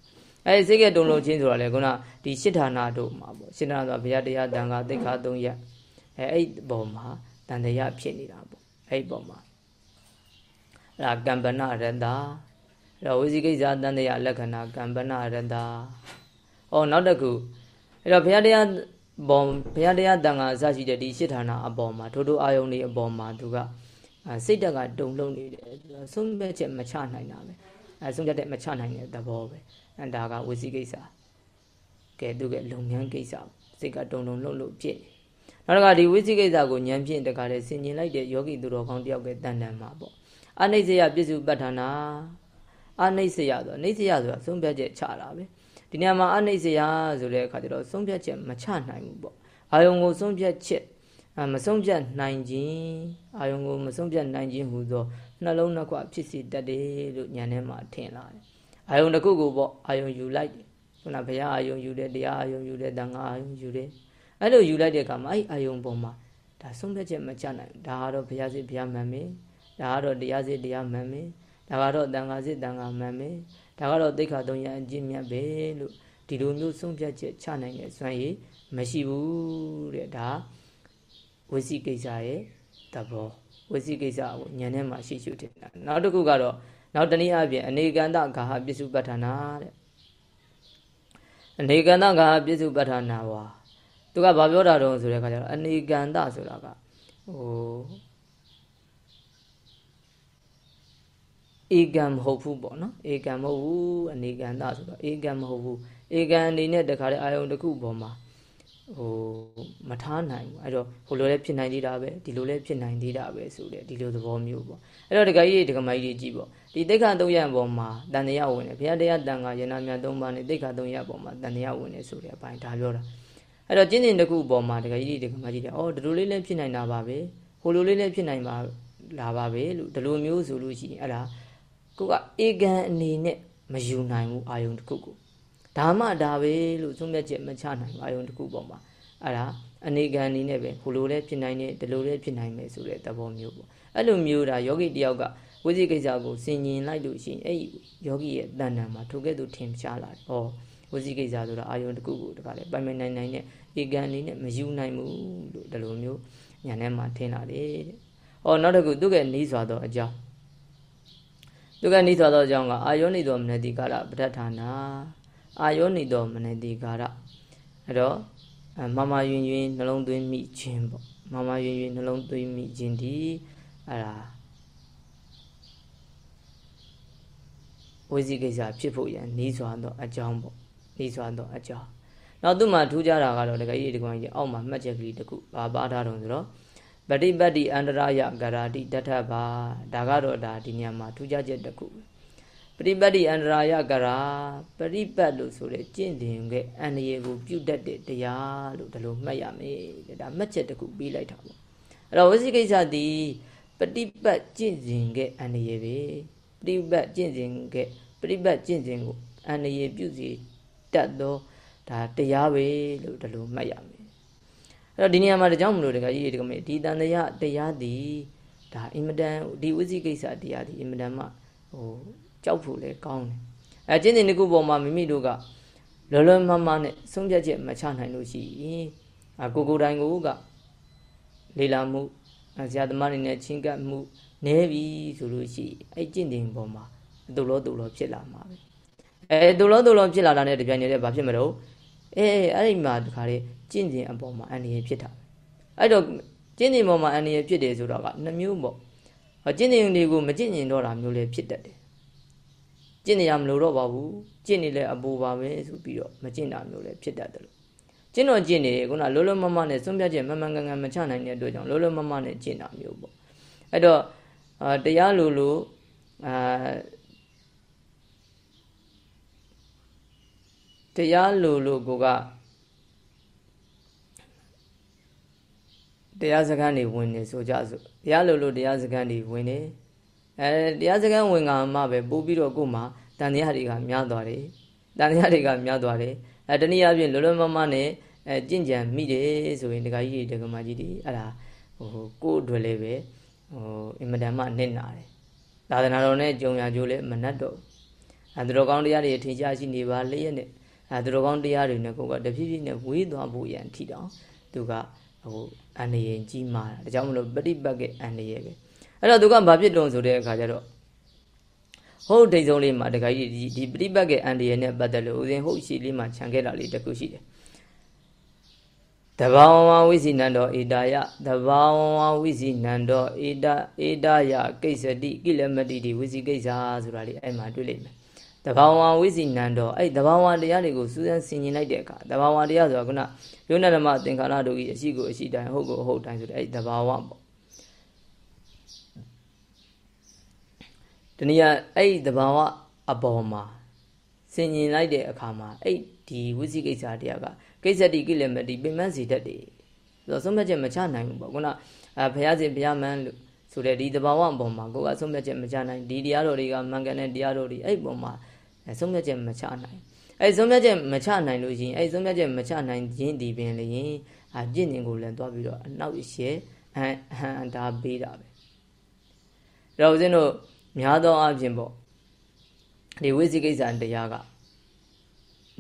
အဲဒီစိတ်ကတုံလှုပ်ခြင်းဆိုတာလေခုနဒီရှစ်ဌာနတို့မှာပေါ့ရှစ်ဌာနဆိုတာဘုရားတရားတန်ခါသိက္ခာ၃ရက်အဲအဲ့ပေါ်မှာတန်တရားဖြစ်နေတာပေါ့အဲ့ပေါ်မှာအဲ့ဒါကမ္ဗနာရတအဲ့တော့ဝိဇိကိစ္စတန်တရားလက္ခဏာကမ္ဗနာရတ။အော်နောက်တစ်ခုအဲ့တော့ဘုရားတရားဘောဘုရားတရားတန်ခါအစရှိတဲ့ဒီရှစ်ဌာနအပေါ်မှာထိုးထိုးအာယုန်တွေအပေါ်မှာသူကစိတ်တက်ကတုံလုံးနေတယ်ဆုံးဖြတ်ချက်မချနိုင်တာပဲ အဲဆုံးဖြတ်တဲ့မချနိုင်တဲ့သဘောပဲအဲဒါကဝစီကိစ္စကဲသူကလုပ်ငန်းကိစ္စစိတ်ကတုံတုံလုံးလို့ဖြစ်နေနောက်တစ်ခါဒီဝစီကိစ္စကိုဉာဏ်ဖြင့်တခါတည်းဆင်ញင်လိုက်တဲ့ယောဂီသူတော်ကောင်းတယောက်ကတန်တန်မှာပေါ့အနိစ္စယပစ္စုပ္ပတ္ထနာအနိစ္စယဆိုအနိစ္စယဆိုတာဆုံးဖြတ်ချက်ချတာပဲဒီနေရာမှာအနိစ္စရာဆိုတဲ့အခါကျတော့ဆုံးဖြတ်ချက်မချနိုင်ဘူးပေါ့အာယုံကိုဆုံးဖြတ်ချက် မဆုံးဖြတ်နိုင်ခြင်းအာယုံကိုမဆုံးဖြတ်နိုင်ခြင်းဟူသောနှလုံးနှစ်ခွဖြစ်စီတတ်တယ်လို့ဉာဏ်ထဲမှာထင်လာတယ်အာယုံတစ်ခုကိုပေါ့အာယုံယူလိုက်တယ်ခုနဘုရားအာယုံယူတယ်တရားအာယုံယူတယ်တန်ခါအာယုံယူတယ်အဲ့လိုယူလိုက်တဲ့အခါမှာအဲ့အာယုံပေါ်မှာဒါဆုံးဖြတ်ချက်မချနိုင်ဒါကတော့ဘုရားစစ်ဘုရားမှန်မယ်ဒါကတော့တရားစစ်တရားမှန်မယ်ဒါကတော့တန်ခါစစ်တန်ခါမှန်မယ်ဒါကတော့တိခါသုံးရအကျင့်မြတ်ပဲလို့ဒီလိုမျိုးဆုံးဖြတ်ချက်ချနိုင်တဲ့စွမ်းရည်မရှိဘူးတဲ့ဒါ ဝစီကိစ္စရဲ့သဘောဝစီကိစ္စကိုဉာဏ်ထဲမှာရှိရှုတင်တာနောက်တစ်ခုကတော့နောက်တနည်းအားဖြင့်အနေကန္တဂါဟပစ္စုပ္ပတ္ထနာတဲ့အနေကန္တဂါဟပစ္စုပ္ပတ္ထနာဝါသူကဘာပြောတာတုံးဆိုတဲ့အခါကျတော့အနေကန္တဆိုတာကဟိုဧကံမဟုတ်ဘူးပေါ့နော်ဧကံမဟုတ်ဘူးအနေကံသဆိုတော့ဧကံမဟုတ်ဘူးဧကံအနေနဲ့တခါတည်းအာယုံတစ်ခုပေါ်မှာ ဟိုမထားနိုင်ဘူးအဲ့တော့ဟိုလိုလည်းဖြစ်နိုင်သေးတာပဲဒီလိုလည်းဖြစ်နိုင်သေးတာပဲဆိုတဲ့ဒီလိုသဘောမျိုးပေါ့အဲ့တော့တခါကြီးတခါမကြီးကြည့်ပေါ့ဒီတိခါသုံးရပေါ်မှာတန်တရားဝင်တယ်ဘုရားတရားတန်ခါရဏမြတ်သုံးပါးနဲ့တိခါသုံးရပေါ်မှာတန်တရားဝင်တယ်ဆိုတဲ့အပိုင်းဒါပြောတာအဲ့တော့ကျင့်စဉ်တစ်ခုပေါ်မှာတခါကြီးတခါမကြီးတယ်အော်ဒီလိုလေးလည်းဖြစ်နိုင်တာပါပဲဟိုလိုလေးလည်းဖြစ်နိုင်ပါလာပါပဲလို့ဒီလိုမျိုးဆိုလို့ရှိရင်အဲ့ဒါကိုကအေကံအနေနဲ့မယူနိုင်ဘူးအာယုံတစ်ခုကို ဒါမှဒါပဲလို့သုံးမြတ်ချက်မချနိုင်ဘူးအာယုံတစ်ခုပေါ်မှာအဲ့ဒါအနေကံအနေနဲ့ပဲဟိုလိုလဲဖြစ်နိုင်တယ်ဒီလိုလဲဖြစ်နိုင်မယ်ဆိုတဲ့သဘောမျိုးပေါ့အဲ့လိုမျိုးဒါယောဂီတယောက်ကဝိသိကိစ္စကိုစင်ញင်လိုက်လို့ရှိရင်အဲ့ဒီယောဂီရဲ့တဏ္ဍာမှာထိုကဲ့သို့ထင်ရှားလာတယ်ဟောဝိသိကိစ္စဆိုတာအာယုံတစ်ခုကိုတခါလဲပိုင်ပိုင်နိုင်နိုင်နဲ့ဧကံအနေနဲ့မယူနိုင်ဘူးလို့ဒီလိုမျိုးညာထဲမှာထင်လာတယ်တဲ့ဟောနောက်တစ်ခုသူကနီးစွာသောအကြောင်းဒုက္ခနိသောသောကြောင့်ကအာယောနိသောမနတိကာရပဋ္ဌာနာ အာယောနိသောမနတိကာရအဲ့တော့မမယွင်ယွင်နှလုံးသွင်းမိခြင်းပေါ့မမယွင်ယွင်နှလုံးသွင်းမိခြင်းဒီအဲ့ဒါဝိဇိကိစ္စဖြစ်ဖို့ရန်နှီးစွာသောအကြောင်းပေါ့နှီးစွာသောအကြောင်းနောက်သူ့မှာထူးခြားတာကတော့တကယ်ကြီးဒီကောင်ကြီးအောက်မှာမှတ်ချက်ကလေးတစ်ခုဘာပါထားတော့ဆိုတော့ပฏิပတ်တိအန္တရာယဂရာတိတထဘာဒါကတော့ဒါဒီညမှာထူးခြားချက်တစ်ခုပ ပရိပတ်တိအန္တရာယကရာပရိပတ်လို့ဆိုတဲ့ကျင့်တင်ကအန္တရာယ်ကိုပြုတတ်တဲ့တရားလို့ဒါလိုမှတ်ရမယ်တဲ့ဒါမှတ်ချက်တစ်ခုပေးလိုက်တာပေါ့အဲ့တော့ဝစီကိစ္စသည်ပရိပတ်ကျင့်စဉ်ကအန္တရာယ်ပဲပရိပတ်ကျင့်စဉ်ကပရိပတ်ကျင့်စဉ်ကိုအန္တရာယ်ပြုစီတတ်သောဒါတရားပဲလို့ဒါလိုမှတ်ရမယ်အဲ့တော့ဒီနေရာမှာဒါကြောင့်မလို့တခါကြီးဒီကမေဒီတန်တရားတရားသည်ဒါအင်မတန်ဒီဝစီကိစ္စတရားသည်အင်မတန်မှဟို ကြောက်ဖို့လဲကောင်းတယ်အဲကျင့်စဉ်တစ်ခုပေါ်မှာမိမိတို့ကလောလောမမနဲ့ဆုံးဖြတ်ချက်မချနိုင်လို့ရှိရင်အကိုကိုတိုင်းကိုကလေလာမှုဆရာသမားတွေနဲ့ချင်းကပ်မှုနဲပြီဆိုလို့ရှိအဲ့ကျင့်တင်ပေါ်မှာတူလို့တူလို့ဖြစ်လာမှာပဲအဲတူလို့တူလို့ဖြစ်လာတာနဲ့တပြိုင်တည်းဘာဖြစ်မလို့အဲအဲ့ဒီမှာဒီခါလေးကျင့်တင်အပေါ်မှာအန္တရာယ်ဖြစ်တာအဲ့တော့ကျင့်တင်ပေါ်မှာအန္တရာယ်ဖြစ်တယ်ဆိုတော့ကနှမျိုးပေါ့ကျင့်တင်တွေကိုမကျင့်ကျင်တော့တာမျိုးလည်းဖြစ်တတ်တယ် ကျင့်နေရမလို့တော့ပါဘူးကျင့်နေလဲအပူပါပဲဆိုပြီးတော့မကျင့်တာမျိုးလည်းဖြစ်တတ်တယ်လို့ကျင့်တော့ကျင့်နေခုနလောလောမမနဲ့စွန့်ပြတ်ချက်မမှန်ကန်ကန်မချနိုင်တဲ့အတွက်ကြောင့်လောလောမမနဲ့ကျင့်တာမျိုးပေါ့အဲ့တော့အာတရားလိုလိုအာတရားလိုလိုကိုကတရားစခန်းတွေဝင်နေဆိုကြဆိုတရားလိုလိုတရားစခန်းတွေဝင်နေ အဲတရားစခန်းဝင်ကမှပဲပို့ပြီးတော့ကို့မှာတန်တရားတွေကများသွားတယ်တန်တရားတွေကများသွားတယ်အဲတနည်းအားဖြင့်လောလောမမနဲ့အဲကြင့်ကြံမိတယ်ဆိုရင်ဒကာကြီးတွေဒကာမကြီးတွေအဲ့ဒါဟိုကို့အတွက်လည်းပဲဟိုအင်မတန်မှနစ်နာတယ်သာသနာတော်နဲ့ကြုံရကြိုးလည်းမနှက်တော့အဲသူတော်ကောင်းတရားတွေထင်ရှားရှိနေပါလျက်နဲ့အဲသူတော်ကောင်းတရားတွေနဲ့ကိုကတဖြည်းဖြည်းနဲ့ဝေးသွားဖို့ရန်ထီတောင်သူကဟိုအန္တရာယ်ကြီးမာတာဒါကြောင့်မလို့ပฏิပတ်ကအန္တရာယ်ပဲ အဲ့တော့သူကဘာဖြစ်တုံဆိုတဲ့အခါကျတော့ဟုတ်ဒိတ်ဆုံးလေးမှာတခါကြီးဒီဒီပฏิပတ်ကအန္တရာယ်နဲ့ပတ်သက်လို့ဦးဇင်းဟုတ်ရှိလေးမှာခြံခဲ့တာလေးတစ်ခုရှိတယ်တဘာဝဝိစီနန္တောဧတာယတဘာဝဝိစီနန္တောဧတာဧတာယကိစ္စတိကိလမတိတိဝိစီကိစ္စဆိုတာလေးအဲ့မှာတွေ့လိမ့်မယ်တဘာဝဝိစီနန္တောအဲ့တဘာဝတရားတွေကိုစူးစမ်းဆင်ခြင်လိုက်တဲ့အခါတဘာဝတရားဆိုတာခုနယုံနာဓမ္မသင်္ခါရတို့ကြီးအရှိကိုအရှိတိုင်းဟုတ်ကိုဟုတ်တိုင်းဆိုတဲ့အဲ့တဘာဝပေါ့ တနည်းအဲ့တဘာဝအပေါ်မှာဆင်ញင်လိုက်တဲ့အခါမှာအဲ့ဒီဝိသိကိစ္စတရားကကိစ္စတိကိလေမတိပင်မစီတတ်တယ်ဆိုတော့ဆုံးဖြတ်ချက်မချနိုင်ဘူးပေါ့ခုနအဲဘုရားရှင်ဘုရားမန်းလို့ဆိုတဲ့ဒီတဘာဝအပေါ်မှာကိုကဆုံးဖြတ်ချက်မချနိုင်ဒီတရားတော်တွေကမှန်ကန်တဲ့တရားတော်တွေအဲ့ပေါ်မှာဆုံးဖြတ်ချက်မချနိုင်အဲ့ဆုံးဖြတ်ချက်မချနိုင်လို့ရှိရင်အဲ့ဆုံးဖြတ်ချက်မချနိုင်ခြင်းဒီပင်လေရင်အပြည့်ဉင်ကိုလည်းသွားပြီးတော့အနောက်ရှဲအဟံအတားပေးတာပဲတော့ဦးဇင်းတို့ များသောအားဖြင့်ပေါ့ဒီဝိသိကိစ္စတရားက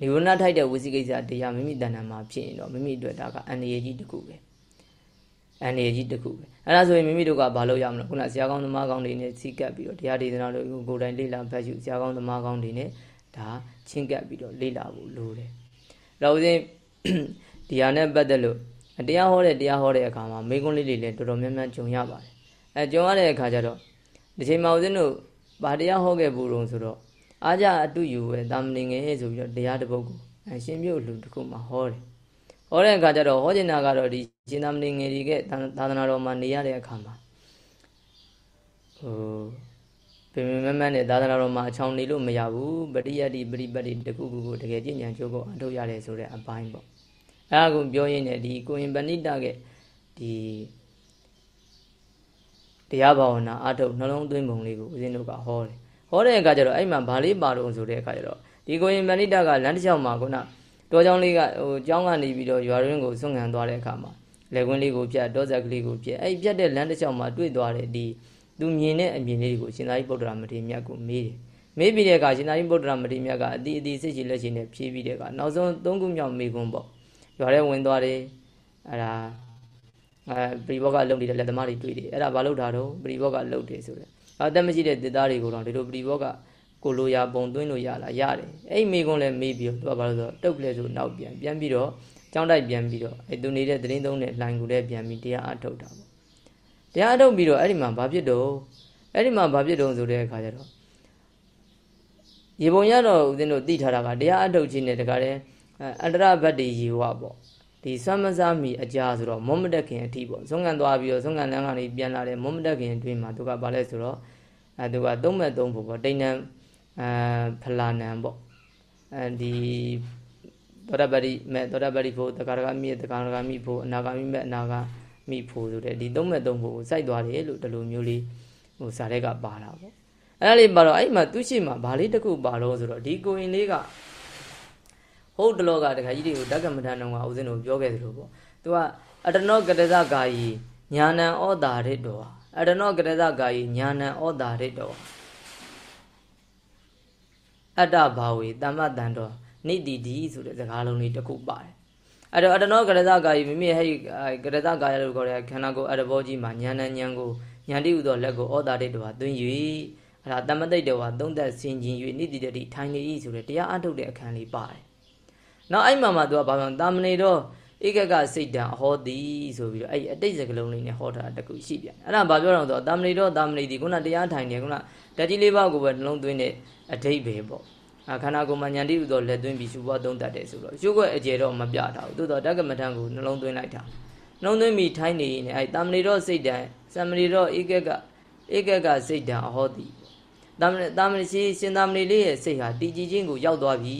နိဝရဏထိုက်တဲ့ဝိသိကိစ္စတရားမိမိတဏ္ဍာမှာဖြစ်ရင်တော့မိမိအတွက်ဒါကအန္တရာယ်ကြီးတစ်ခုပဲအန္တရာယ်ကြီးတစ်ခုပဲအဲ့ဒါဆိုရင်မိမိတို့ကဘာလုပ်ရမလဲခုနဆရာကောင်းသမားကောင်းတွေနဲ့စီကပ်ပြီးတော့တရားဒေသနာတွေကိုကိုယ်တိုင်လေ့လာဖတ်ယူဆရာကောင်းသမားကောင်းတွေနဲ့ဒါချင်းကပ်ပြီးတော့လေ့လာဖို့လိုတယ်။ဒါဥစဉ်ဒီဟာနဲ့ပတ်သက်လို့တရားဟောတဲ့တရားဟောတဲ့အခါမှာမိကုန်းလေးတွေလည်းတော်တော်များများကြုံရပါတယ်။အဲကြုံရတဲ့အခါကျတော့ ဒီချိန်မှာဥစဉ်တို့ဗာတရားဟောခဲ့ဘူးတော့ဆိုတော့အားကြအတူယူပဲတာမဏေငယ်ဆိုပြီးတော့တရားတစ်ပုဒ်ကိုအရှင်ပြုတ်လူတစ်ခုမှဟောတယ်ဟောတဲ့အခါကျတော့ဟောကျင်တာကတော့ဒီရှင်သာမဏေငယ်တွေကသာသနာတော်မှာနေရတဲ့အခါမှာဟိုပြင်မမနဲ့သာသနာတော်မှာအချောင်နေလို့မရဘူးပရိယတ်တိပရိပတ်တိတခုခုကိုတကယ်ကြည်ညာချိုးကိုအထုတ်ရတယ်ဆိုတဲ့အပိုင်းပေါ့အဲဒါကိုပြောရင်းနဲ့ဒီကိုရင်ပဏိတကဒီ တရားဘာဝနာအထုတ်နှလုံးသွင်းပုံလေးကိုဦးဇင်းတို့ကဟောတယ်ဟောတဲ့အခါကျတော့အဲ့မှာဘာလေးပါတော့ဆိုတဲ့အခါကျတော့ဒီကိုရင်မဏိတကလမ်းတစ်လျှောက်မှာခုနတော်ကြောင်းလေးကဟိုကျောင်းကနေပြီးတော့ရွာရင်းကိုဆွန့်ခံသွားတဲ့အခါမှာလက်ကွင်းလေးကိုပြတ်တောဆက်ကလေးကိုပြတ်အဲ့ပြတ်တဲ့လမ်းတစ်လျှောက်မှာတွေ့သွားတဲ့ဒီသူမြင်တဲ့အမြင်လေးကိုရှင်သာရိပုတ္တရာမထေရမြတ်ကိုမေးတယ်မေးပြီးတဲ့အခါရှင်သာရိပုတ္တရာမထေရမြတ်ကအတိအတိစိတ်ရှိလက်ရှိနဲ့ဖြေးပြီးတဲ့အခါနောက်ဆုံး၃ခုမြောက်မေခွန်းပေါ့ရွာထဲဝင်သွားတယ်အဲ့ဒါ အဲပရိဘောကလုံနေတဲ့လက်သမားတွေတွေ့တယ်အဲ့ဒါဘာလို့တာတော့ပရိဘောကလုံတယ်ဆိုတော့အသက်မရှိတဲ့တစ်သားတွေကိုတော့ဒီလိုပရိဘောကကိုလိုရာပုံသွင်းလို့ရလားရတယ်အဲ့မိကုန်းလည်းမေးပြီးတော့သူကဘာလို့ဆိုတော့တုတ်ကလေးဆိုနောက်ပြန်ပြန်ပြီးတော့ကြောင်းတိုက်ပြန်ပြီးတော့အဲ့သူနေတဲ့သတင်းသုံးတဲ့လိုင်းကူလည်းပြန်ပြီးတရားအထုတ်တာပေါ့တရားအထုတ်ပြီးတော့အဲ့ဒီမှာဘာဖြစ်တော့အဲ့ဒီမှာဘာဖြစ်တော့ဆိုတဲ့အခါကျတော့ရေပုံရတော့ဦးဇင်းတို့သိထားတာကတရားအထုတ်ခြင်းနဲ့တကားတဲ့အန္တရဘတ်တီရေဝပေါ့ ဒီဆွမ်းမစားမီအကြာဆိုတော့မွန်မတက်ခင်အထိပေါ့ဆုံးခံသွားပြီးတော့ဆုံးခံလမ်းကနေပြန်လာတယ်မွန်မတက်ခင်အတွင်းမှာသူကဘာလဲဆိုတော့အဲသူကသုံးမဲ့သုံးဖို့ပေါ့တိန်နံအဲဖလာနံပေါ့အဲဒီသောတပတိမဲ့သောတပတိဖို့တက္ကရာမိတက္ကရာမိဖို့အနာဂါမိမဲ့အနာဂါမိဖို့ဆိုတဲ့ဒီသုံးမဲ့သုံးဖို့ကိုစိုက်သွားတယ်လို့ဒီလိုမျိုးလေးဟိုစာထဲကပါတာပေါ့အဲ့ဒါလေးပါတော့အဲ့မှာသူရှိမှာဘာလေးတစ်ခုပါတော့ဆိုတော့ဒီကိုရင်လေးက ဟုတ်တလောကတခါကြီးတွေကိုတက္ကမထန်တော်ကဦးဇင်းတို့ပြောခဲ့သလိုပေါ့သူကအတနောကတဇဂါယီညာနံဩတာရစ်တော်အတနောကရဇကာယညာဏံဩတာရိတောအတ္တဘာဝေတမ္မတန်တော်နိတိတိဆိုတဲ့စကားလုံးလေးတစ်ခုပါတယ်အဲ့တော့အတနောကရဇကာယမိမိဟဲ့ကရဇကာယလို့ခေါ်တဲ့ခန္ဓာကိုယ်အတဘောကြီးမှာညာဏံဉာဏ်ကိုဉာဏ်တိဥသောလက်ကိုဩတာရိတောဟာသွင်း၍အဲ့ဒါတမ္မတိတ်တော်ဟာသုံးသက်ဆင်ခြင်၍နိတိတိထိုင်နေ၏ဆိုတဲ့တရားအထုတ်တဲ့အခန်းလေးပါတယ် နောက်အဲ့မှာမှသူကဘာပြောတာမဏေတော့ဧကကစိတ်တံအဟောတိဆိုပြီးတော့အဲ့အတိတ်စကလုံးလေးနဲ့ဟောတာတကူရှိပြန်အဲ့ဒါဘာပြောတော့ဆိုတာမဏိတော့တာမဏိဒီခုနတရားထိုင်နေခုနတတိလေးပါးကိုပဲနှလုံးသွင်းတဲ့အဓိပ္ပာယ်ပေါ့အခန္ဓာကိုယ်မှာဉာဏ်တိဥသောလက်သွင်းပြီးရှုပွားသုံးတတ်တယ်ဆိုတော့ရှုွက်အကျေတော့မပြတာဘူးသို့တော့တက္ကမထံကိုနှလုံးသွင်းလိုက်တာနှလုံးသွင်းပြီးထိုင်နေနေအဲ့တာမဏိတော့စိတ်တံစမဏိတော့ဧကကဧကကစိတ်တံအဟောတိတာမဏိတာမဏိရှိရှင်တာမဏိလေးရဲ့စိတ်ဟာတည်ကြည်ခြင်းကိုရောက်သွားပြီ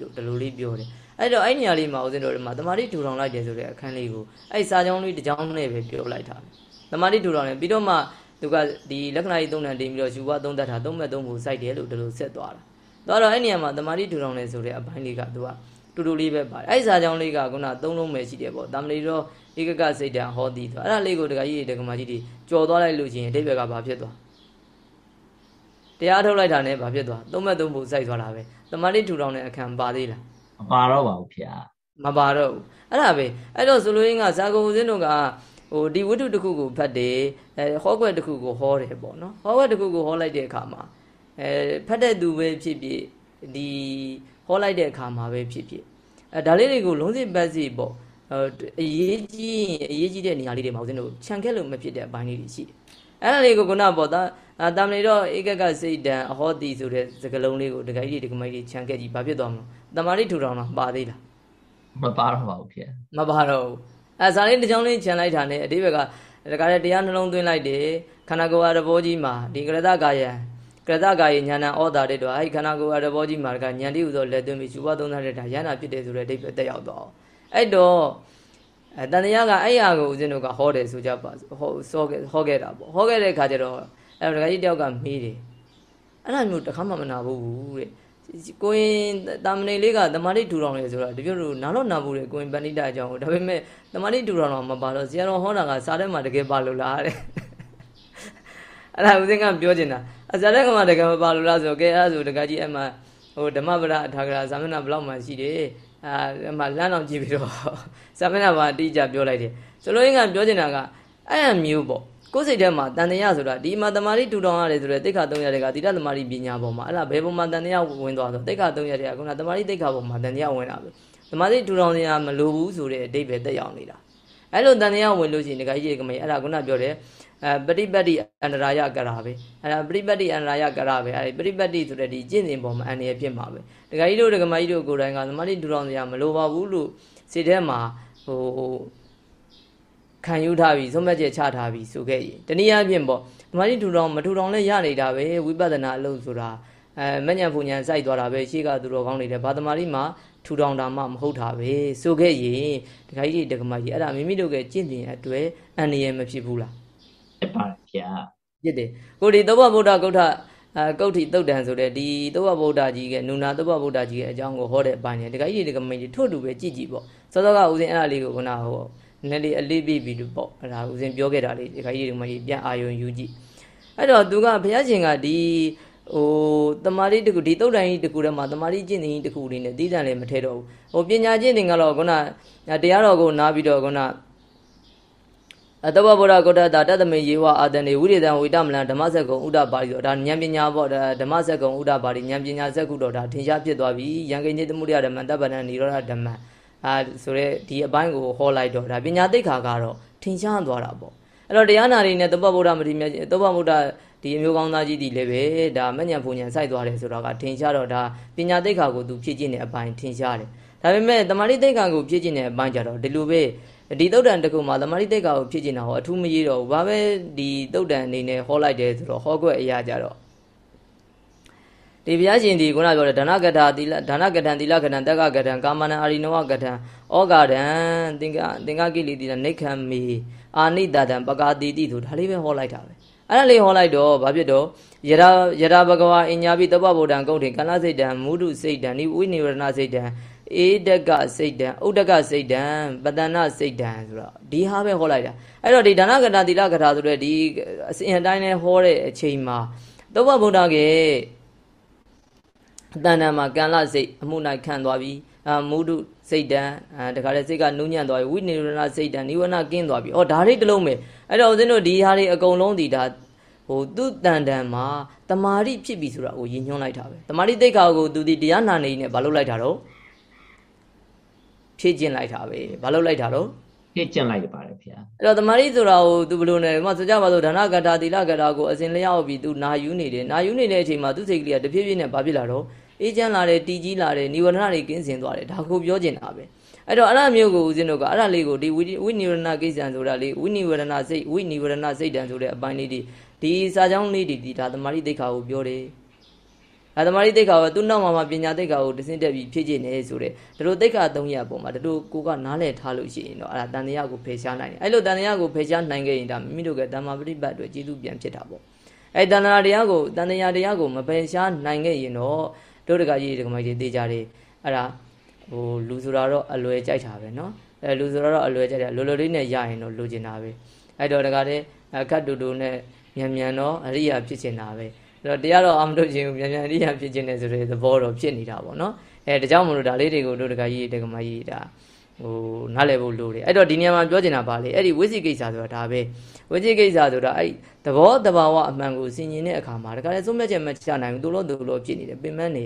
လို့ဒီလိုလေးပြောတယ် အဲ့တော့အဲ့နေရာလေးမှာဦးဇင်းတို့ဒီမှာတမာတိထူထောင်လိုက်တယ်ဆိုတဲ့အခန်းလေးကိုအဲ့စာကြောင်းလေးတစ်ကြောင်းနဲ့ပဲပြောလိုက်တာတမာတိထူထောင်တယ်ပြီးတော့မှသူကဒီလက္ခဏာကြီးသုံးတန်တင်ပြီးတော့ယူဝသုံးတတ်တာသုံးမဲ့သုံးဖို့စိုက်တယ်လို့ဒီလိုဆက်သွားတာသွားတော့အဲ့နေရာမှာတမာတိထူထောင်တယ်ဆိုတဲ့အပိုင်းလေးကသူကတူတူလေးပဲပါတယ်အဲ့စာကြောင်းလေးကခုနသုံးလုံးပဲရှိတယ်ပေါ့တမဏိတော့ဧကကစိတ်တံဟောတိဆိုအဲ့ဒါလေးကိုတခါကြီးတက္ကမကြီးတွေကြော်သွားလိုက်လို့ချင်းအတိဘက်ကဘာဖြစ်သွားတရားထုတ်လိုက်တာနဲ့ဘာဖြစ်သွားသုံးမဲ့သုံးဖို့စိုက်သွားတာပဲတမာတိထူထောင်တဲ့အခန်းပါသေးလားမ ပါတော့ပါဘူးဗျာမပါတော့ဘူးအဲ့ဒါပဲအဲ့တော့ဆိုလိုရင်းကဇာကုံဦးစင်းတို့ကဟိုဒီဝတ္ထုတစ်ခုကိုဖတ်တယ်အဲဟောကွက်တစ်ခုကိုဟောတယ်ပေါ့နော်ဟောကွက်တစ်ခုကိုဟောလိုက်တဲ့အခါမှာအဲဖတ်တဲ့သူပဲဖြစ်ဖြစ်ဒီဟောလိုက်တဲ့အခါမှာပဲဖြစ်ဖြစ်အဲဒါလေးတွေကိုလုံးစိပတ်စီပေါ့အရေးကြီးအရေးကြီးတဲ့နေရာလေးတွေမှာဦးဇင်းတို့ခြံခဲ့လို့မဖြစ်တဲ့အပိုင်းလေးတွေရှိတယ် အဲ့ဒါလေးကိုခုနပေါ့ဒါတမ်နေတော့ဧကကစိတ်တံအဟောတိဆိုတဲ့စကားလုံးလေးကိုဒကာကြီးဒကာမကြီးခြံခဲ့ကြည့်ဘာဖြစ်သွားမလဲတမာတိထူထောင်တော့ပါသေးလားမပါတော့ပါဘူးဖေမပါတော့ဘူးအဲဇာလေးတစ်ချောင်းလေးခြံလိုက်တာနဲ့အတိဘက်ကဒကာတဲ့တရားနှလုံးသွင်းလိုက်တယ်ခန္ဓာကိုယ်အရဘောကြီးမှာဒီကရတကာယံကရတကာယညာဏဩတာတဲ့တော့အဲဒီခန္ဓာကိုယ်အရဘောကြီးမှာကညာတိဥသောလက်သွင်းပြီးရှုဘသုံးသတဲ့ဒါရဟနာဖြစ်တယ်ဆိုတဲ့အတိတ်တက်ရောက်တော့အဲ့တော့ အဲတန်တရားကအဲ့ဟာကိုဦးဇင်းတို့ကဟောတယ်ဆိုကြပါဟောဟောခဲ့ဟောခဲ့တာပေါ့ဟောခဲ့တဲ့ခါကျတော့အဲ့တော့ဒကာကြီးတယောက်ကမေးတယ်အဲ့လိုမျိုးတခါမှမနာဘူးတဲ့ကိုရင်တာမဏေလေးကတမာတိထူထောင်လေဆိုတာတပြည့်လို့နားတော့နာဘူးလေကိုရင်ပဏိတအကြောင်းကိုဒါပေမဲ့တမာတိထူထောင်တော့မပါတော့ဇီယတော်ဟောတာကစားထဲမှာတကယ်ပါလို့လားတဲ့အဲ့ဒါဦးစင်းကပြောချင်တာအစားတဲ့ကမှတကယ်မပါလို့လားဆိုကဲအဲ့ဒါဆိုတကကြီးအမှဟိုဓမ္မပဒအထာဂရာဇာမဏဘလောက်မှရှိတယ် အာအမှလမ်းအောင်ကြည့်ပြီးတော့ဇာမဏဘာအတိအကျပြောလိုက်တယ်ဆိုလိုရင်းကပြောချင်တာကအဲ့အမျိုးပေါ့ကိုယ်စိတ်ထဲမှာတန်တရားဆိုတာဒီမှာတမာတိထူထောင်ရတယ်ဆိုတော့တိခါ300တဲ့ကတိတတမာတိပညာပေါ်မှာအဲ့ဒါဘယ်ပုံမှာတန်တရားဝင်သွားဆိုတိခါ300တဲ့ကခုနတမာတိတိခါပေါ်မှာတန်တရားဝင်တာပဲတမာတိထူထောင်နေတာမလိုဘူးဆိုတဲ့အတိတ်ပဲတက်ရောက်နေတာအဲ့လိုတန်တရားဝင်လို့ရှိရင်ဒကာကြီးကမေအဲ့ဒါခုနပြောတယ် အဲပရိပတ်တိအန္တရာယကရာပဲအဲ့ဒါပရိပတ်တိအန္တရာယကရာပဲအဲ့ဒီပရိပတ်တိဆိုတဲ့ဒီကျင့်စဉ်ပေါ်မှာအန္တရာယ်ဖြစ်မှာပဲဒကာကြီးတို့ဒကာမကြီးတို့ကိုယ်တိုင်ကသမာဓိထူထောင်စရာမလိုပါဘူးလို့စိတ်ထဲမှာဟိုခံယူထားပြီးဆုံးဖြတ်ချက်ချထားပြီးဆိုခဲ့ရင်တနည်းအားဖြင့်ပေါ့ဓမ္မတိထူထောင်မထူထောင်လဲရနေတာပဲဝိပဿနာအလုပ်ဆိုတာအဲမညံဖူညံစိုက်သွားတာပဲရှေ့ကသူတော်ကောင်းနေတယ်ဘာသမารီမှာထူထောင်တာမှမဟုတ်တာပဲဆိုခဲ့ရင်ဒကာကြီးဒကမကြီးအဲ့ဒါမိမိတို့ကကျင့်တင်အတွေ့အန္တရာယ်မဖြစ်ဘူးလားဖြစ်ပါတယ် ဗျာဖြစ်တယ်ကိုဒီသောဘဗုဒ္ဓဂုဋ္ဌအဲကုဋ္ဌိတုတ်တန်ဆိုတဲ့ဒီသောဘဗုဒ္ဓကြီးကနုနာသောဘဗုဒ္ဓကြီးရဲ့အကြောင်းကိုဟောတဲ့အပိုင်းနဲ့ဒကာကြီးဒကမကြီးထို့တူပဲကြည့်ကြည့်ပေါ့စောစောကဦးစင်းအဲ့ဒါလေးကိုခုနဟောနည်းလေးအလေးပြပြီးလို့ပေါ့အဲ့ဒါဦးဇင်းပြောခဲ့တာလေးဒီခါကြီးဒီမကြီးပြန်အာယုံယူကြည့်အဲ့တော့သူကဘုရားရှင်ကဒီဟိုတမာရီတကူဒီတုတ်တိုင်ကြီးတကူထဲမှာတမာရီကျင့်တင်ကြီးတကူလေးနဲ့တည်တံလည်းမထဲတော့ဘူးဟိုပညာကျင့်တင်ကတော့ခုနတရားတော်ကိုနားပြီးတော့ခုနအ တဘဗုဒ္ဓကုဋ္ဌတာတတမေယေဝအာတနေဝိရိဒံဝိတမလံဓမ္မစကုံဥဒ္ဒပါဠိဆိုဒါဉာဏ်ပညာပေါ့ဒါဓမ္မစကုံဥဒ္ဒပါဠိဉာဏ်ပညာစကုတော့ဒါထင်ရှားဖြစ်သွားပြီယံကိဉ္စေတမှုရဓမ္မတပ္ပဏနိရောဓဓမ္မအာဆိုရဲဒီအပိုင်းကိုဟောလိုက်တော့ဒါပညာသိက္ခာကတော့ထင်ရှားသွားတာပေါ့အဲ့တော့တရားနာတွေနဲ့သဗ္ဗဗုဒ္ဓမတိမြတ်သဗ္ဗဗုဒ္ဓဒီအမျိုးကောင်းသားကြီးဒီလည်းပဲဒါမညံဖုန်ညံစိုက်သွားတယ်ဆိုတော့ကထင်ရှားတော့ဒါပညာသိက္ခာကိုသူဖြည့်ကျင့်တဲ့အပိုင်းထင်ရှားတယ်ဒါပေမဲ့တမာတိသိက္ခာကိုဖြည့်ကျင့်တဲ့အပိုင်းကြတော့ဒီလိုပဲ ဒီသုတ်တန်တကူမှာတမာတိသိက္ခာကိုဖြည့်ကျင့်တာဟောအထူးမကြီးတော့ဘူးဘာပဲဒီသုတ်တန်အနေနဲ့ဟောလိုက်တယ်ဆိုတော့ဟောကွက်အရာကြတော့ဒီဘုရားရှင်ဒီခုနပြောတဲ့ဒါနကထာသီလဒါနကထံသီလကထံတက္ကကထံကာမနံအာရိနဝကထံဩဃဒံသင်္ကသင်္ကကိလေတိနိခမ္မေအာနိတတံပကာတိတိဆိုဒါလေးပဲဟောလိုက်တာပဲအဲ့ဒါလေးဟောလိုက်တော့ဘာဖြစ်တော့ယရာယရာဘဂဝါအညာပိတပ္ပဗုဒ္ဓံကုဋ္ဌိကလစိတ်တံမုဒုစိတ်တံနိဝိနိဝရဏစိတ်တံဧ အေဒကစိတ်တံဥဒကစိတ်တံပတဏစိတ်တံဆိုတော့ဒီဟာပဲဟောလိုက်တာအဲ့တော့ဒီဒါနကတာသီလကတာဆိုတဲ့ဒီအစဉ်အတိုင်းနဲ့ဟောတဲ့အချိန်မှာသောဘဗုဒ္ဓကေတဏ္ဍာမှာကံလစိတ်အမှု၌ခံသွားပြီအာမုဒုစိတ်တံအဲတခါလေစိတ်ကနုညံ့သွားပြီဝိနိရဏစိတ်တံနိဝရဏကင်းသွားပြီဩဒါလေးတစ်လုံးပဲအဲ့တော့ဦးဇင်းတို့ဒီဟာလေးအကုန်လုံးဒီဒါဟိုသူတန်တန်မှာတမာရိဖြစ်ပြီဆိုတာကိုရည်ညွှန်းလိုက်တာပဲတမာရိတိတ်ခါကိုသူဒီတရားနာနေနေဘာလုပ်လိုက်တာတော့ ဖြည့်ကျင်လိုက်တာပဲဘာလုပ်လိုက်တာတော့ဖြည့်ကျင်လိုက်ပါတယ်ဗျာအဲ့တော့တမာရိဆိုတာကိုသူဘယ်လိုလဲမဆိုကြပါစို့ဒါနကတာသီလကတာကိုအစဉ်လျောက်ပြီးသူနာယူနေတယ်နာယူနေတဲ့အချိန်မှာသူစိတ်ကလေးကတဖြည်းဖြည်းနဲ့ဘာဖြစ်လာတော့အေးချမ်းလာတယ်တည်ကြီးလာတယ်နိဝရဏတွေကင်းစင်သွားတယ်ဒါကိုပြောကျင်တာပဲအဲ့တော့အဲ့ဒါမျိုးကိုဦးဇင်းတို့ကအဲ့ဒါလေးကိုဒီဝိနိဝရဏကိစ္စံဆိုတာလေးဝိနိဝရဏစိတ်ဝိနိဝရဏစိတ်တံဆိုတဲ့အပိုင်းလေးဒီဒီစာကြောင်းလေးဒီဒါသမารိတိတ်ခါကိုပြောတယ် အဲသမารိတိတ်ခါကသူ့နောက်မှာမှပညာတိတ်ခါကိုတစင်းတက်ပြီးဖြည့်ကျင်နေဆိုတဲ့ဒါလိုတိတ်ခါ3ရက်ပုံမှာဒါလိုကိုကနားလည်ထားလို့ရှိရင်တော့အဲ့ဒါတန်တရားကိုဖယ်ရှားနိုင်တယ်အဲ့လိုတန်တရားကိုဖယ်ရှားနိုင်ခဲ့ရင်ဒါမိမိတို့ကတမ္မာပฏิပတ်အတွက်ကျေးဇူးပြန်ဖြစ်တာပေါ့အဲ့တန်တရားကိုတန်တရားတရားကိုမဖယ်ရှားနိုင်ခဲ့ရင်တော့တို့တကကြီးတကမကြီးတေးကြတယ်အဲ့ဒါဟိုလူဆိုတာတော့အလွယ်ကြိုက်တာပဲเนาะအဲလူဆိုတာတော့အလွယ်ကြိုက်တယ်လောလောလေးနဲ့ရရင်တော့လိုချင်တာပဲအဲ့တော့တကတဲ့အခတ်တူတူနဲ့မြန်မြန်တော့အရိယာဖြစ်ချင်တာပဲအဲ့ တော့တရားတော်အာမထုတ်ခြင်းကိုမြန်မြန်ရိယာဖြစ်ခြင်းနဲ့ဆိုတဲ့သဘောတော့ဖြစ်နေတာပေါ့နော်အဲဒါကြောင့်မလို့ဒါလေးတွေကိုတို့တကကြီးတကမကြီးဒါဟိုနားလည်ဖို့လိုတယ်အဲ့တော့ဒီနေရာမှာပြောချင်တာပါလေအဲ့ဒီဝိသိကိစ္စဆိုတာဒါပဲဝိသိကိစ္စဆိုတာအဲ့သဘောတဘာဝအမှန်ကိုစင်ကျင်တဲ့အခါမှာဒါကလည်းသုံးမြတ်ချက်မချနိုင်ဘူးသူလို့သူလို့ဖြစ်နေတယ်ပင်မနေ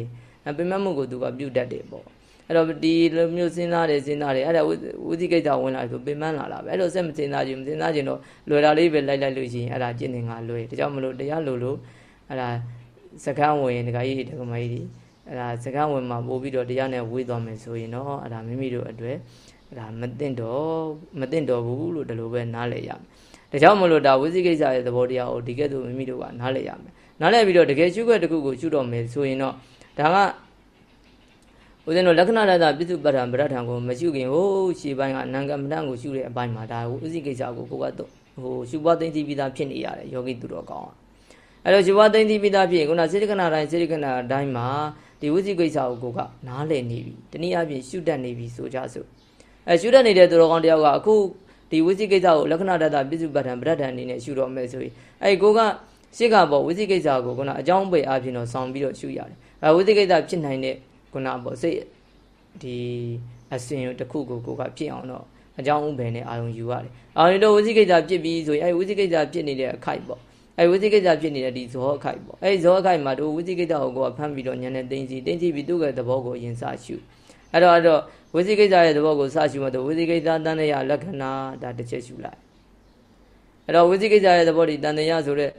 ပင်မမှုကိုသူကပြုတ်တတ်တယ်ပေါ့အဲ့တော့ဒီလိုမျိုးစဉ်းစားတယ်စဉ်းစားတယ်အဲ့ဒါဝိသိကိစ္စဝင်လာဆိုပင်မလာလာပဲအဲ့တော့စက်မစဉ်းစားခြင်းမစဉ်းစားခြင်းတော့လွယ်တာလေးပဲလိုက်လိုက်လို့ရှိရင်အဲ့ဒါကျင့်နေငါလွယ်ဒါကြောင့်မလို့တရားလို့လို့ အဲ့ဒါစကန်းဝင်ဒကာကြီးဒကာမကြီးအဲ့ဒါစကန်းဝင်မှာပို့ပြီးတော့တရားနဲ့ဝေးသွားမယ်ဆိုရင်တော့အဲ့ဒါမိမိတို့အတွက်အဲ့ဒါမသိတော့မသိတော့ဘူးလို့ဒီလိုပဲနားလည်ရမယ်ဒါကြောင့်မလို့ဒါဝိသိကိစ္စရဲ့သဘောတရားကိုဒီကဲ့သို့မိမိတို့ကနားလည်ရမယ်နားလည်ပြီးတော့တကယ်ရှုခွက်တစ်ခုကိုရှုတော့မယ်ဆိုရင်တော့ဒါကဦးဇင်းတို့လက္ခဏာတတပြစ္စုပ္ပတ္ထံပရထံကိုမရှုခင်ဟိုးရှေ့ပိုင်းကအနံကမ္မဋ္ဌာန်းကိုရှုတဲ့အပိုင်းမှာဒါဥသိကိစ္စကိုကိုကတော့ဟိုရှုပွားသိသိပြီးသားဖြစ်နေရတယ်ယောဂီသူတော်ကောင်း အဲ့တော့ရှုပွားသိသိပြီးသားဖြစ်ရင်ခုနစေတကနာတိုင်းစေတကနာတိုင်းမှာဒီဝိသိကိစ္စကိုကိုကနားလည်နေပြီတနည်းအားဖြင့်ရှုတတ်နေပြီဆိုကြစို့အဲရှုတတ်နေတဲ့သူတော်ကောင်းတယောက်ကအခုဒီဝိသိကိစ္စကိုလက္ခဏာတတပြစ္စုပ္ပတ္ထံပရထံအနေနဲ့ရှုတော့မယ်ဆိုရင်အဲ့ကိုကရှေ့ကပေါ့ဝိသိကိစ္စကိုခုနအကြောင်းပေအားဖြင့်တော့ဆောင်ပြီးတော့ရှုရတယ်အဲဝိသိကိစ္စဖြစ်နိုင်တဲ့ခုနပေါ့စိတ်ဒီအစဉ်တစ်ခုကိုကိုကဖြစ်အောင်တော့အကြောင်းဥပ္ပယ်နဲ့အာယုံယူရတယ်အာယုံတော့ဝစီကိစ္စဖြစ်ပြီးဆိုရင်အဲဝစီကိစ္စဖြစ်နေတဲ့အခိုက်ပေါ့ အဲဝစီကိစ္စဖြစ်နေတဲ့ဒီဇောအခိုက်ပေါ့အဲဇောအခိုက်မှာတို့ဝစီကိစ္စကိုကိုကဖမ်းပြီးတော့ညနေသိသိသိသိပြီးသူ့ရဲ့သဘောကိုအရင်စရှုအဲ့တော့အဲ့တော့ဝစီကိစ္စရဲ့သဘောကိုစရှုမှတော့ဝစီကိစ္စတန်တဲ့ရလက္ခဏာဒါတစ်ချက်ရှုလိုက်အဲ့တော့ဝစီကိစ္စရဲ့သဘောဒီတန်တဲ့ရဆိုတဲ့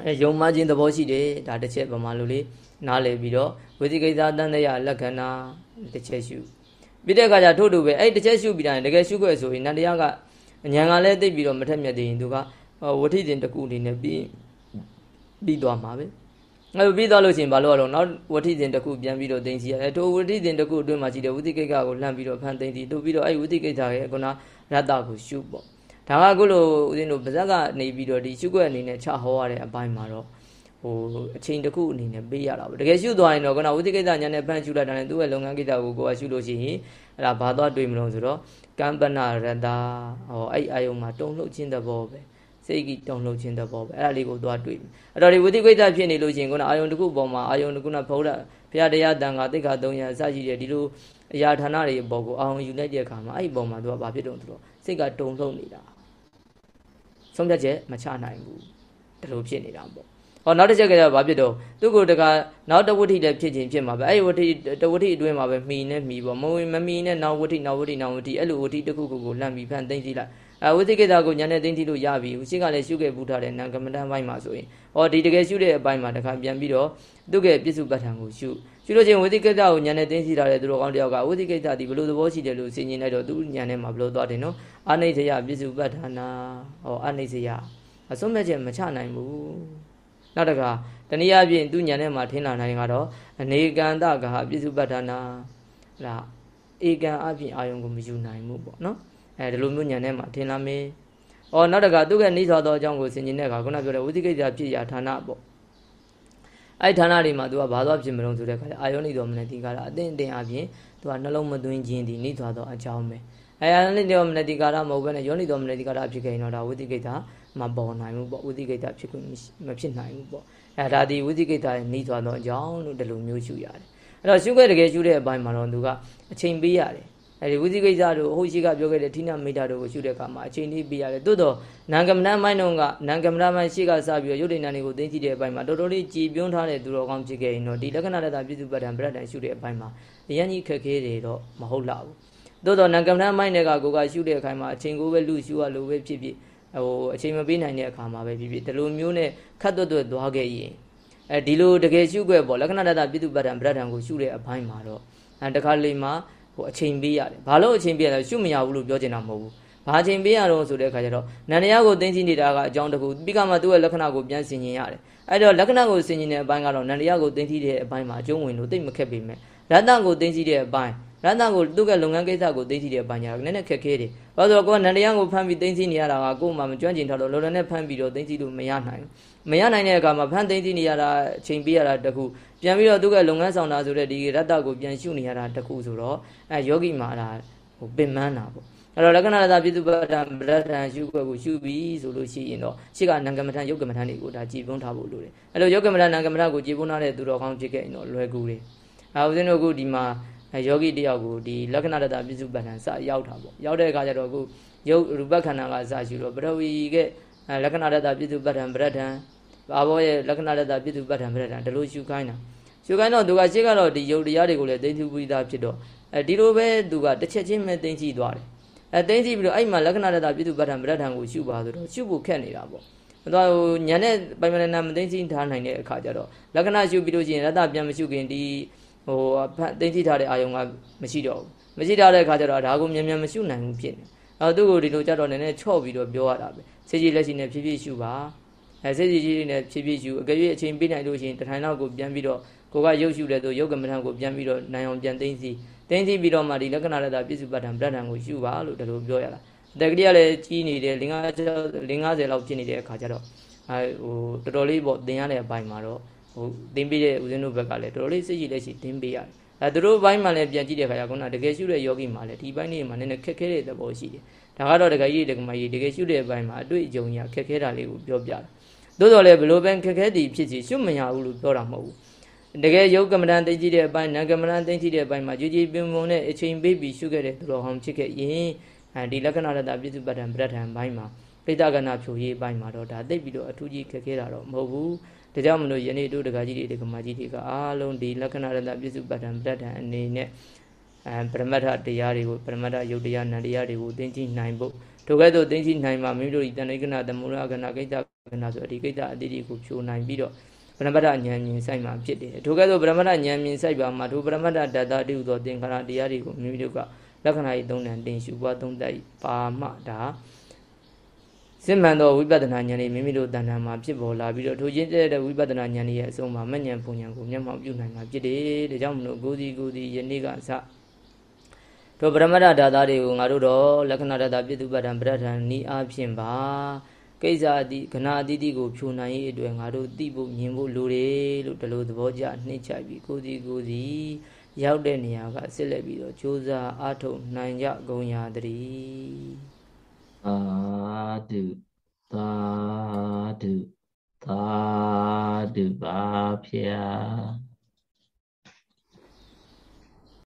အဲယုံမှခြင်းသဘောရှိတယ်ဒါတစ်ချက်ပမာလို့လေနားလည်ပြီးတော့ဝိသိကိစ္စတန်တရားလက္ခဏာတစ်ချက်ရှုပြီးတဲ့အခါကျထို့တူပဲအဲ့တစ်ချက်ရှုပြီးတိုင်းတကယ်ရှုခွဲဆိုရင်နန္တရားကအញ្ញံကလည်းသိပြီးတော့မထက်မြက်သေးရင်သူက ဝဋ္ထိတင်တစ်ခုအနေနဲ့ပြီးပြီးသွားမှာပဲအဲ့ပြီးသွားလို့ရှိရင်ဘာလို့ရတော့နောက်ဝဋ္ထိတင်တစ်ခုပြန်ပြီးတော့သိသိရတယ်ထိုဝဋ္ထိတင်တစ်ခုအတွင်းမှာရှိတဲ့ဝိသိကိစ္စကိုလှမ်းပြီးတော့ဖန်သိသိတို့ပြီးတော့အဲ့ဝိသိကိစ္စရဲ့ခုနရတ္တကိုရှုပေါ့ဒါကအခုလိုဦးဇင်းတို့ဗဇက်ကနေပြီးတော့ဒီရှုခွဲအနေနဲ့ချဟောရတဲ့အပိုင်းမှာတော့ဟိုအချိန်တစ်ခုအနေနဲ့ပေးရတာပေါ့တကယ်ရှုသွားရင်တော့ကနဝိသိကိစ္စညာနဲ့ဖန်ရှုလိုက်တာနဲ့သူ့ရဲ့လုပ်ငန်းကိစ္စကိုကိုယ်ကရှုလို့ရှိရင်အဲ့ဒါဘာသွားတွေ့မလို့ဆိုတော့ကမ္ပနာရတဟောအဲ့အာယုံမှာတုံလှုပ်ခြင်းသဘောပဲ စိတ်ကြီးတုံလှုပ်ခြင်းသဘောပဲအဲ့ဒါလေးကိုသွားတွေ့အဲ့တော့ဒီဝိသိကိစ္စဖြစ်နေလို့ရှိရင်ကနအာယုံတစ်ခုပေါ်မှာအာယုံတစ်ခုကဘုရားဘုရားတရားတန်ခါတိခါ300အစရှိတယ်ဒီလိုအရာဌာနတွေအပေါ်ကိုအာယုံယူလိုက်တဲ့အခါမှာအဲ့ဒီပေါ်မှာသူကဘာဖြစ်တုံဆိုတော့စိတ်ကတုံလှုပ်နေတာဆုံးဖြတ်ချက်မချနိုင်ဘူးဒီလိုဖြစ်နေတာပေါ့ဟောနောက်တစ်ချက်ကကျဘာဖြစ်တော့သူ့ကိုတကနောက်တဝဋ္ထိလည်းဖြစ်ခြင်းဖြစ်မှာပဲအဲ့ဒီဝဋ္ထိတဝဋ္ထိအတွင်းမှာပဲမှီနဲ့မှီပေါ့မဝင်မမှီနဲ့နောက်ဝဋ္ထိနောက်ဝဋ္ထိနောက်ဝဋ္ထိအဲ့လိုဝဋ္ထိတစ်ခုခုကိုလှမ်းပြီးဖန်သိမ့်ကြည့်လိုက် အဝိသိကိတာကိုညာနဲ့သိမ့်ကြည့်လို့ရပြီဦးရှိကလည်းရှုခဲ့ပူထားတဲ့နာကမ္မဋ္ဌာန်းပိုင်းမှာဆိုရင်ဟောဒီတကယ်ရှုတဲ့အပိုင်းမှာတခါပြန်ပြီးတော့သူ့ရဲ့ပြစ္စုပ္ပတ္ထံကိုရှုရှုလို့ချင်းဝိသိကိတာကိုညာနဲ့သိမ့်ကြည့်ထားတဲ့သူတော်ကောင်းတယောက်ကဝိသိကိတာဒီဘလို့သဘောရှိတယ်လို့ဆင်ញင်လိုက်တော့သူ့ညာနဲ့မှာဘလို့သွားတယ်နော်အာနိစ္စယပြစ္စုပ္ပတ္ထနာဟောအာနိစ္စယအဆုံးမဲ့ချက်မချနိုင်ဘူးနောက်တကတနည်းအားဖြင့်သူညံထဲမှာထင်လာနိုင်ကတော့အနေကန္တကဟာပြစ္စုပ္ပတ္ထနာလားဧကံအပြင်အာယုံကိုမယူနိုင်ဘူးပေါ့နော် အဲဒီလိုမျိုးညံထဲမှာထင်လာမေး။အော်နောက်တကသူကနှိစွာသောအကြောင်းကိုဆင်ခြင်တဲ့အခါခုနပြောတဲ့ဝိသိကိစ္စဖြစ်ရာဌာနပေါ့။အဲ့ဌာနတွေမှာသူကဘာသွားဖြစ်မလို့ဆိုတဲ့အခါကျအာယောနိတော်မနတိကာရအသင်အတင်အပြင်သူကနှလုံးမသွင်းခြင်းဒီနိသွားတော့အကြောင်းပဲအဲအာယောနိတော်မနတိကာရမဟုတ်ဘဲနဲ့ယောနိတော်မနတိကာရဖြစ်ခဲ့ရင်တော့ဒါဝိသိကိတ္တမပေါ်နိုင်ဘူးပေါ့ဝိသိကိတ္တဖြစ်ခွင့်မဖြစ်နိုင်ဘူးပေါ့အဲဒါဒီဝိသိကိတ္တရဲ့နိသွားတော့အကြောင်းလို့ဒီလိုမျိုးရှုရတယ်အဲ့တော့ရှုခဲ့တကယ်ရှုတဲ့အပိုင်းမှာတော့သူကအချိန်ပေးရတယ် အဲဒီဝိသိကိစ္စတို့ဟိုရှိကပြောခဲ့တဲ့ဌိနမိတာတို့ကိုရှုတဲ့အခါမှာအချိန်လေးပေးရတယ်တိုးတော့နံကမ္မဏမိုင်းတော့ကနံကမ္မဏမိုင်းရှိကစပြီးတော့ယုတ်တိဏ္ဍတွေကိုသိသိတဲ့အပိုင်းမှာတော်တော်လေးကြည်ပြွန်းထားတဲ့သူတော်ကောင်းဖြစ်ခဲ့ရင်တော့ဒီလက္ခဏာတတပြည့်စုံပဒံပရဒံရှုတဲ့အပိုင်းမှာအရင်ကြီးခက်ခဲတွေတော့မဟုတ်လောက်ဘူးတိုးတော့နံကမ္မဏမိုင်းတွေကကိုကရှုတဲ့အခိုင်မှာအချိန်ကိုပဲလူရှုရလို့ပဲဖြစ်ဖြစ်ဟိုအချိန်မပေးနိုင်တဲ့အခါမှာပဲဖြစ်ဖြစ်ဒီလိုမျိုးနဲ့ခတ်သွက်သွက်သွားခဲ့ရင်အဲဒီလိုတကယ်ရှုခဲ့ပေါ့လက္ခဏာတတပြည့်စုံပဒံပရဒံကိုရှုတဲ့အပိုင်းမှာတော့အဲတခါလေးမှာ ဟိုအချိန်ပေးရတယ်ဘာလို့အချိန်ပေးရလဲရှုမရဘူးလို့ပြောချင်တာမဟုတ်ဘူးဘာအချိန်ပေးရတော့ဆိုတဲ့အခါကျတော့နန္တရားကိုသိသိနေတာကအကြောင်းတစ်ခုပြီးကမှသူ့ရဲ့လက္ခဏာကိုပြန်ဆင်ခြင်ရတယ်အဲ့တော့လက္ခဏာကိုဆင်ခြင်တဲ့အပိုင်းကတော့နန္တရားကိုသိသိတဲ့အပိုင်းမှာအကျုံးဝင်လို့သိမခက်ပေမဲ့ရတ္တကိုသိသိတဲ့အပိုင်းရတ္တကိုသူ့ရဲ့လုပ်ငန်းကိစ္စကိုသိသိတဲ့အပိုင်းညာနည်းနည်းခက်ခဲတယ်ဘာလို့ဆိုတော့ကိုကနန္တရားကိုဖမ်းပြီးသိသိနေရတာကကို့မှာမကျွမ်းကျင်ထားလို့လောလောနဲ့ဖမ်းပြီးတော့သိသိလို့မရနိုင်ဘူး မရနိုင်တဲ့အခါမှာဖမ်းသိသိနေရတာအချိန်ပေးရတာတခုပြန်ပြီးတော့သူကလုပ်ငန်းဆောင်တာဆိုတဲ့ဒီရတ္တကိုပြန်ရှုနေရတာတခုဆိုတော့အဲယောဂီမှာဒါဟိုပင်မန်းတာပေါ့အဲ့တော့လက္ခဏာရတပြည့်စုပဒံဗရဒံရှုခွက်ကိုရှုပြီးဆိုလို့ရှိရင်တော့ရှေ့ကနံကမထံယုတ်ကမထံတွေကိုဒါကြည်ပွန်းထားဖို့လိုတယ်အဲ့လိုယုတ်ကမထံနံကမထံကိုကြည်ပွန်းထားတဲ့သူတော်ကောင်းဖြစ်ခဲ့ရင်တော့လွယ်ကူတယ်အဲဦးဇင်းတို့အခုဒီမှာယောဂီတယောက်ကိုဒီလက္ခဏာရတပြည့်စုပဒံစရောက်တာပေါ့ရောက်တဲ့အခါကျတော့အခုယုတ်ရူပခန္ဓာကစရှုတော့ပရဝီကလက္ခဏာရတပြည့်စုပဒံဗရဒံ ဘာဘောရဲ့လက္ခဏာရတပြည့်စုပဒံဗရဒံဒီလိုရှုခိုင်းတာရှုခိုင်းတော့သူကရှေ့ကတော့ဒီယုတ်တရားတွေကိုလည်းသိသိပြီးသားဖြစ်တော့အဲဒီလိုပဲသူကတစ်ချက်ချင်းပဲသိသိသွားတယ်အဲသိသိပြီးတော့အဲ့မှာလက္ခဏာတတပြည်သူပဋ္ဌာန်ပဋ္ဌာန်ကိုရှုပါဆိုတော့ရှုဖို့ခက်နေတာပေါ့။ဒါဟိုညံတဲ့ပိုင်မလနာမသိသိထားနိုင်တဲ့အခါကျတော့လက္ခဏာရှုပြီးလို့ရှိရင်ရတပြန်မရှုခင်ဒီဟိုသိသိထားတဲ့အာယုံကမရှိတော့ဘူး။မရှိထားတဲ့အခါကျတော့ဒါကိုမြန်မြန်မရှုနိုင်ဘူးဖြစ်နေ။အဲသူ့ကိုဒီလိုကြတော့နည်းနည်းချော့ပြီးတော့ပြောရတာပဲ။စေကြီးလက်ရှိနဲ့ဖြည်းဖြည်းရှုပါ။ အဲစေကြီးကြီးနဲ့ဖြည်းဖြည်းရှုအကယ်၍အချိန်ပေးနိုင်လို့ရှိရင်တထိုင်လောက်ကိုပြန်ပြီးတော့ကိုကရုပ်ရှုတဲ့သူရုပ်ကမ္မထံကိုပြန်ပြီးတော့နိုင်အောင်ပြန်သိသိသိသိပြီးတော့မှဒီလက္ခဏာရတာပြည့်စုံပဋ္ဌာန်ပဋ္ဌာန်ကိုရှုပါလို့ဒီလိုပြောရတာအတက်ကလေးကလည်းကြီးနေတယ်50 50လောက်ဖြစ်နေတဲ့အခါကျတော့အဲဟိုတော်တော်လေးပေါ့သင်ရတဲ့အပိုင်းမှာတော့ဟိုသင်ပေးတဲ့ဦးဇင်းတို့ဘက်ကလည်းတော်တော်လေးစိတ်ရှိလက်ရှိသင်ပေးရတယ်အဲသူတို့ဘိုင်းမှာလည်းပြန်ကြည့်တဲ့အခါကျတော့တကယ်ရှုတဲ့ယောဂီမှာလည်းဒီဘိုင်းလေးမှာနည်းနည်းခက်ခဲတဲ့သဘောရှိတယ်ဒါကတော့တကယ်ကြီးတကယ်မကြီးတကယ်ရှုတဲ့ဘိုင်းမှာအတွေ့အကြုံကြီးခက်ခဲတာလေးကိုပြောပြတာ သို့တော်လည်းဘလို့ပဲခက်ခဲသည်ဖြစ်စီရှုမရဘူးလို့ပြောတာမဟုတ်ဘူးတကယ်ယုတ်ကမ္မဋ္ဌာန်းသိကြည့်တဲ့အပိုင်းနံကမ္မဋ္ဌာန်းသိကြည့်တဲ့အပိုင်းမှာကြည်ကြည်ပြင်းပြင်းနဲ့အချိန်ပေးပြီးရှုခဲ့တဲ့သူတော်ဟောင်းဖြစ်ခဲ့ရင်အဲဒီလက္ခဏာရတပြည့်စုံပဋ္ဌာန်ပဋ္ဌာန်ဘိုင်းမှာပိဋကနာဖြိုရေးအပိုင်းမှာတော့ဒါသိပြီးတော့အထူးကြီးခက်ခဲတာတော့မဟုတ်ဘူးဒါကြောင့်မလို့ယနေ့တို့တက္ကကြီးတွေတက္ကမကြီးတွေကအားလုံးဒီလက္ခဏာရတပြည့်စုံပဋ္ဌာန်ပဋ္ဌာန်အနေနဲ့အဲပရမတ္ထတရားတွေကိုပရမတ္ထယုတ်တရားနံတရားတွေကိုသိသိနိုင်ဖို့ ထိုကဲ့သို့သိသိနိုင်မှာမိမိတို့ဒီတဏိကနာသမုရကနာကိစ္စကနာဆိုအဒီကိစ္စအတိတိကိုဖြိုနိုင်ပြီးတော့ပရမတ္ထဉာဏ်မြင်ဆိုင်မှာဖြစ်တယ်ထိုကဲ့သို့ပရမတ္ထဉာဏ်မြင်ဆိုင်ပါမှာထိုပရမတ္ထဓာတတိဟုသောသင်္ခါရတရားတွေကိုမိမိတို့ကလက္ခဏာဤသုံးတန်တင်ရှုပွားသုံးတတ်ပါမှဒါစစ်မှန်သောဝိပဿနာဉာဏ်ဤမိမိတို့တဏ္ဍာမှာဖြစ်ပေါ်လာပြီးတော့ထိုချင်းတဲ့ဝိပဿနာဉာဏ်ရဲ့အဆုံးမှာမဉဏ်ပုံဉဏ်ကိုမျက်မှောက်ပြုနိုင်မှာဖြစ်တယ်ဒါကြောင့်မလို့ကိုယ်စီကိုယ်စီယနေ့ကအစ တို့ပရမတ္ထဓာတာတွေကိုငါတို့တော့လက္ခဏာဓာတာပြည့်သူပဋ္ဌာန်ပဋ္ဌာန်ဤအဖြစ်ပါကိစ္စအတိခဏအတိတိကိုဖြိုနိုင်ရေးအတွက်ငါတို့သိဖို့မြင်ဖို့လိုတယ်လို့ဒီလိုသဘောကျနှိမ့်ချပြီးကိုစီကိုစီရောက်တဲ့နေရာကဆက်လက်ပြီးတော့ကြိုးစားအားထုတ်နိုင်ကြကုန်ရာတည်းသာဓုသာဓုသာဓုပါဖျား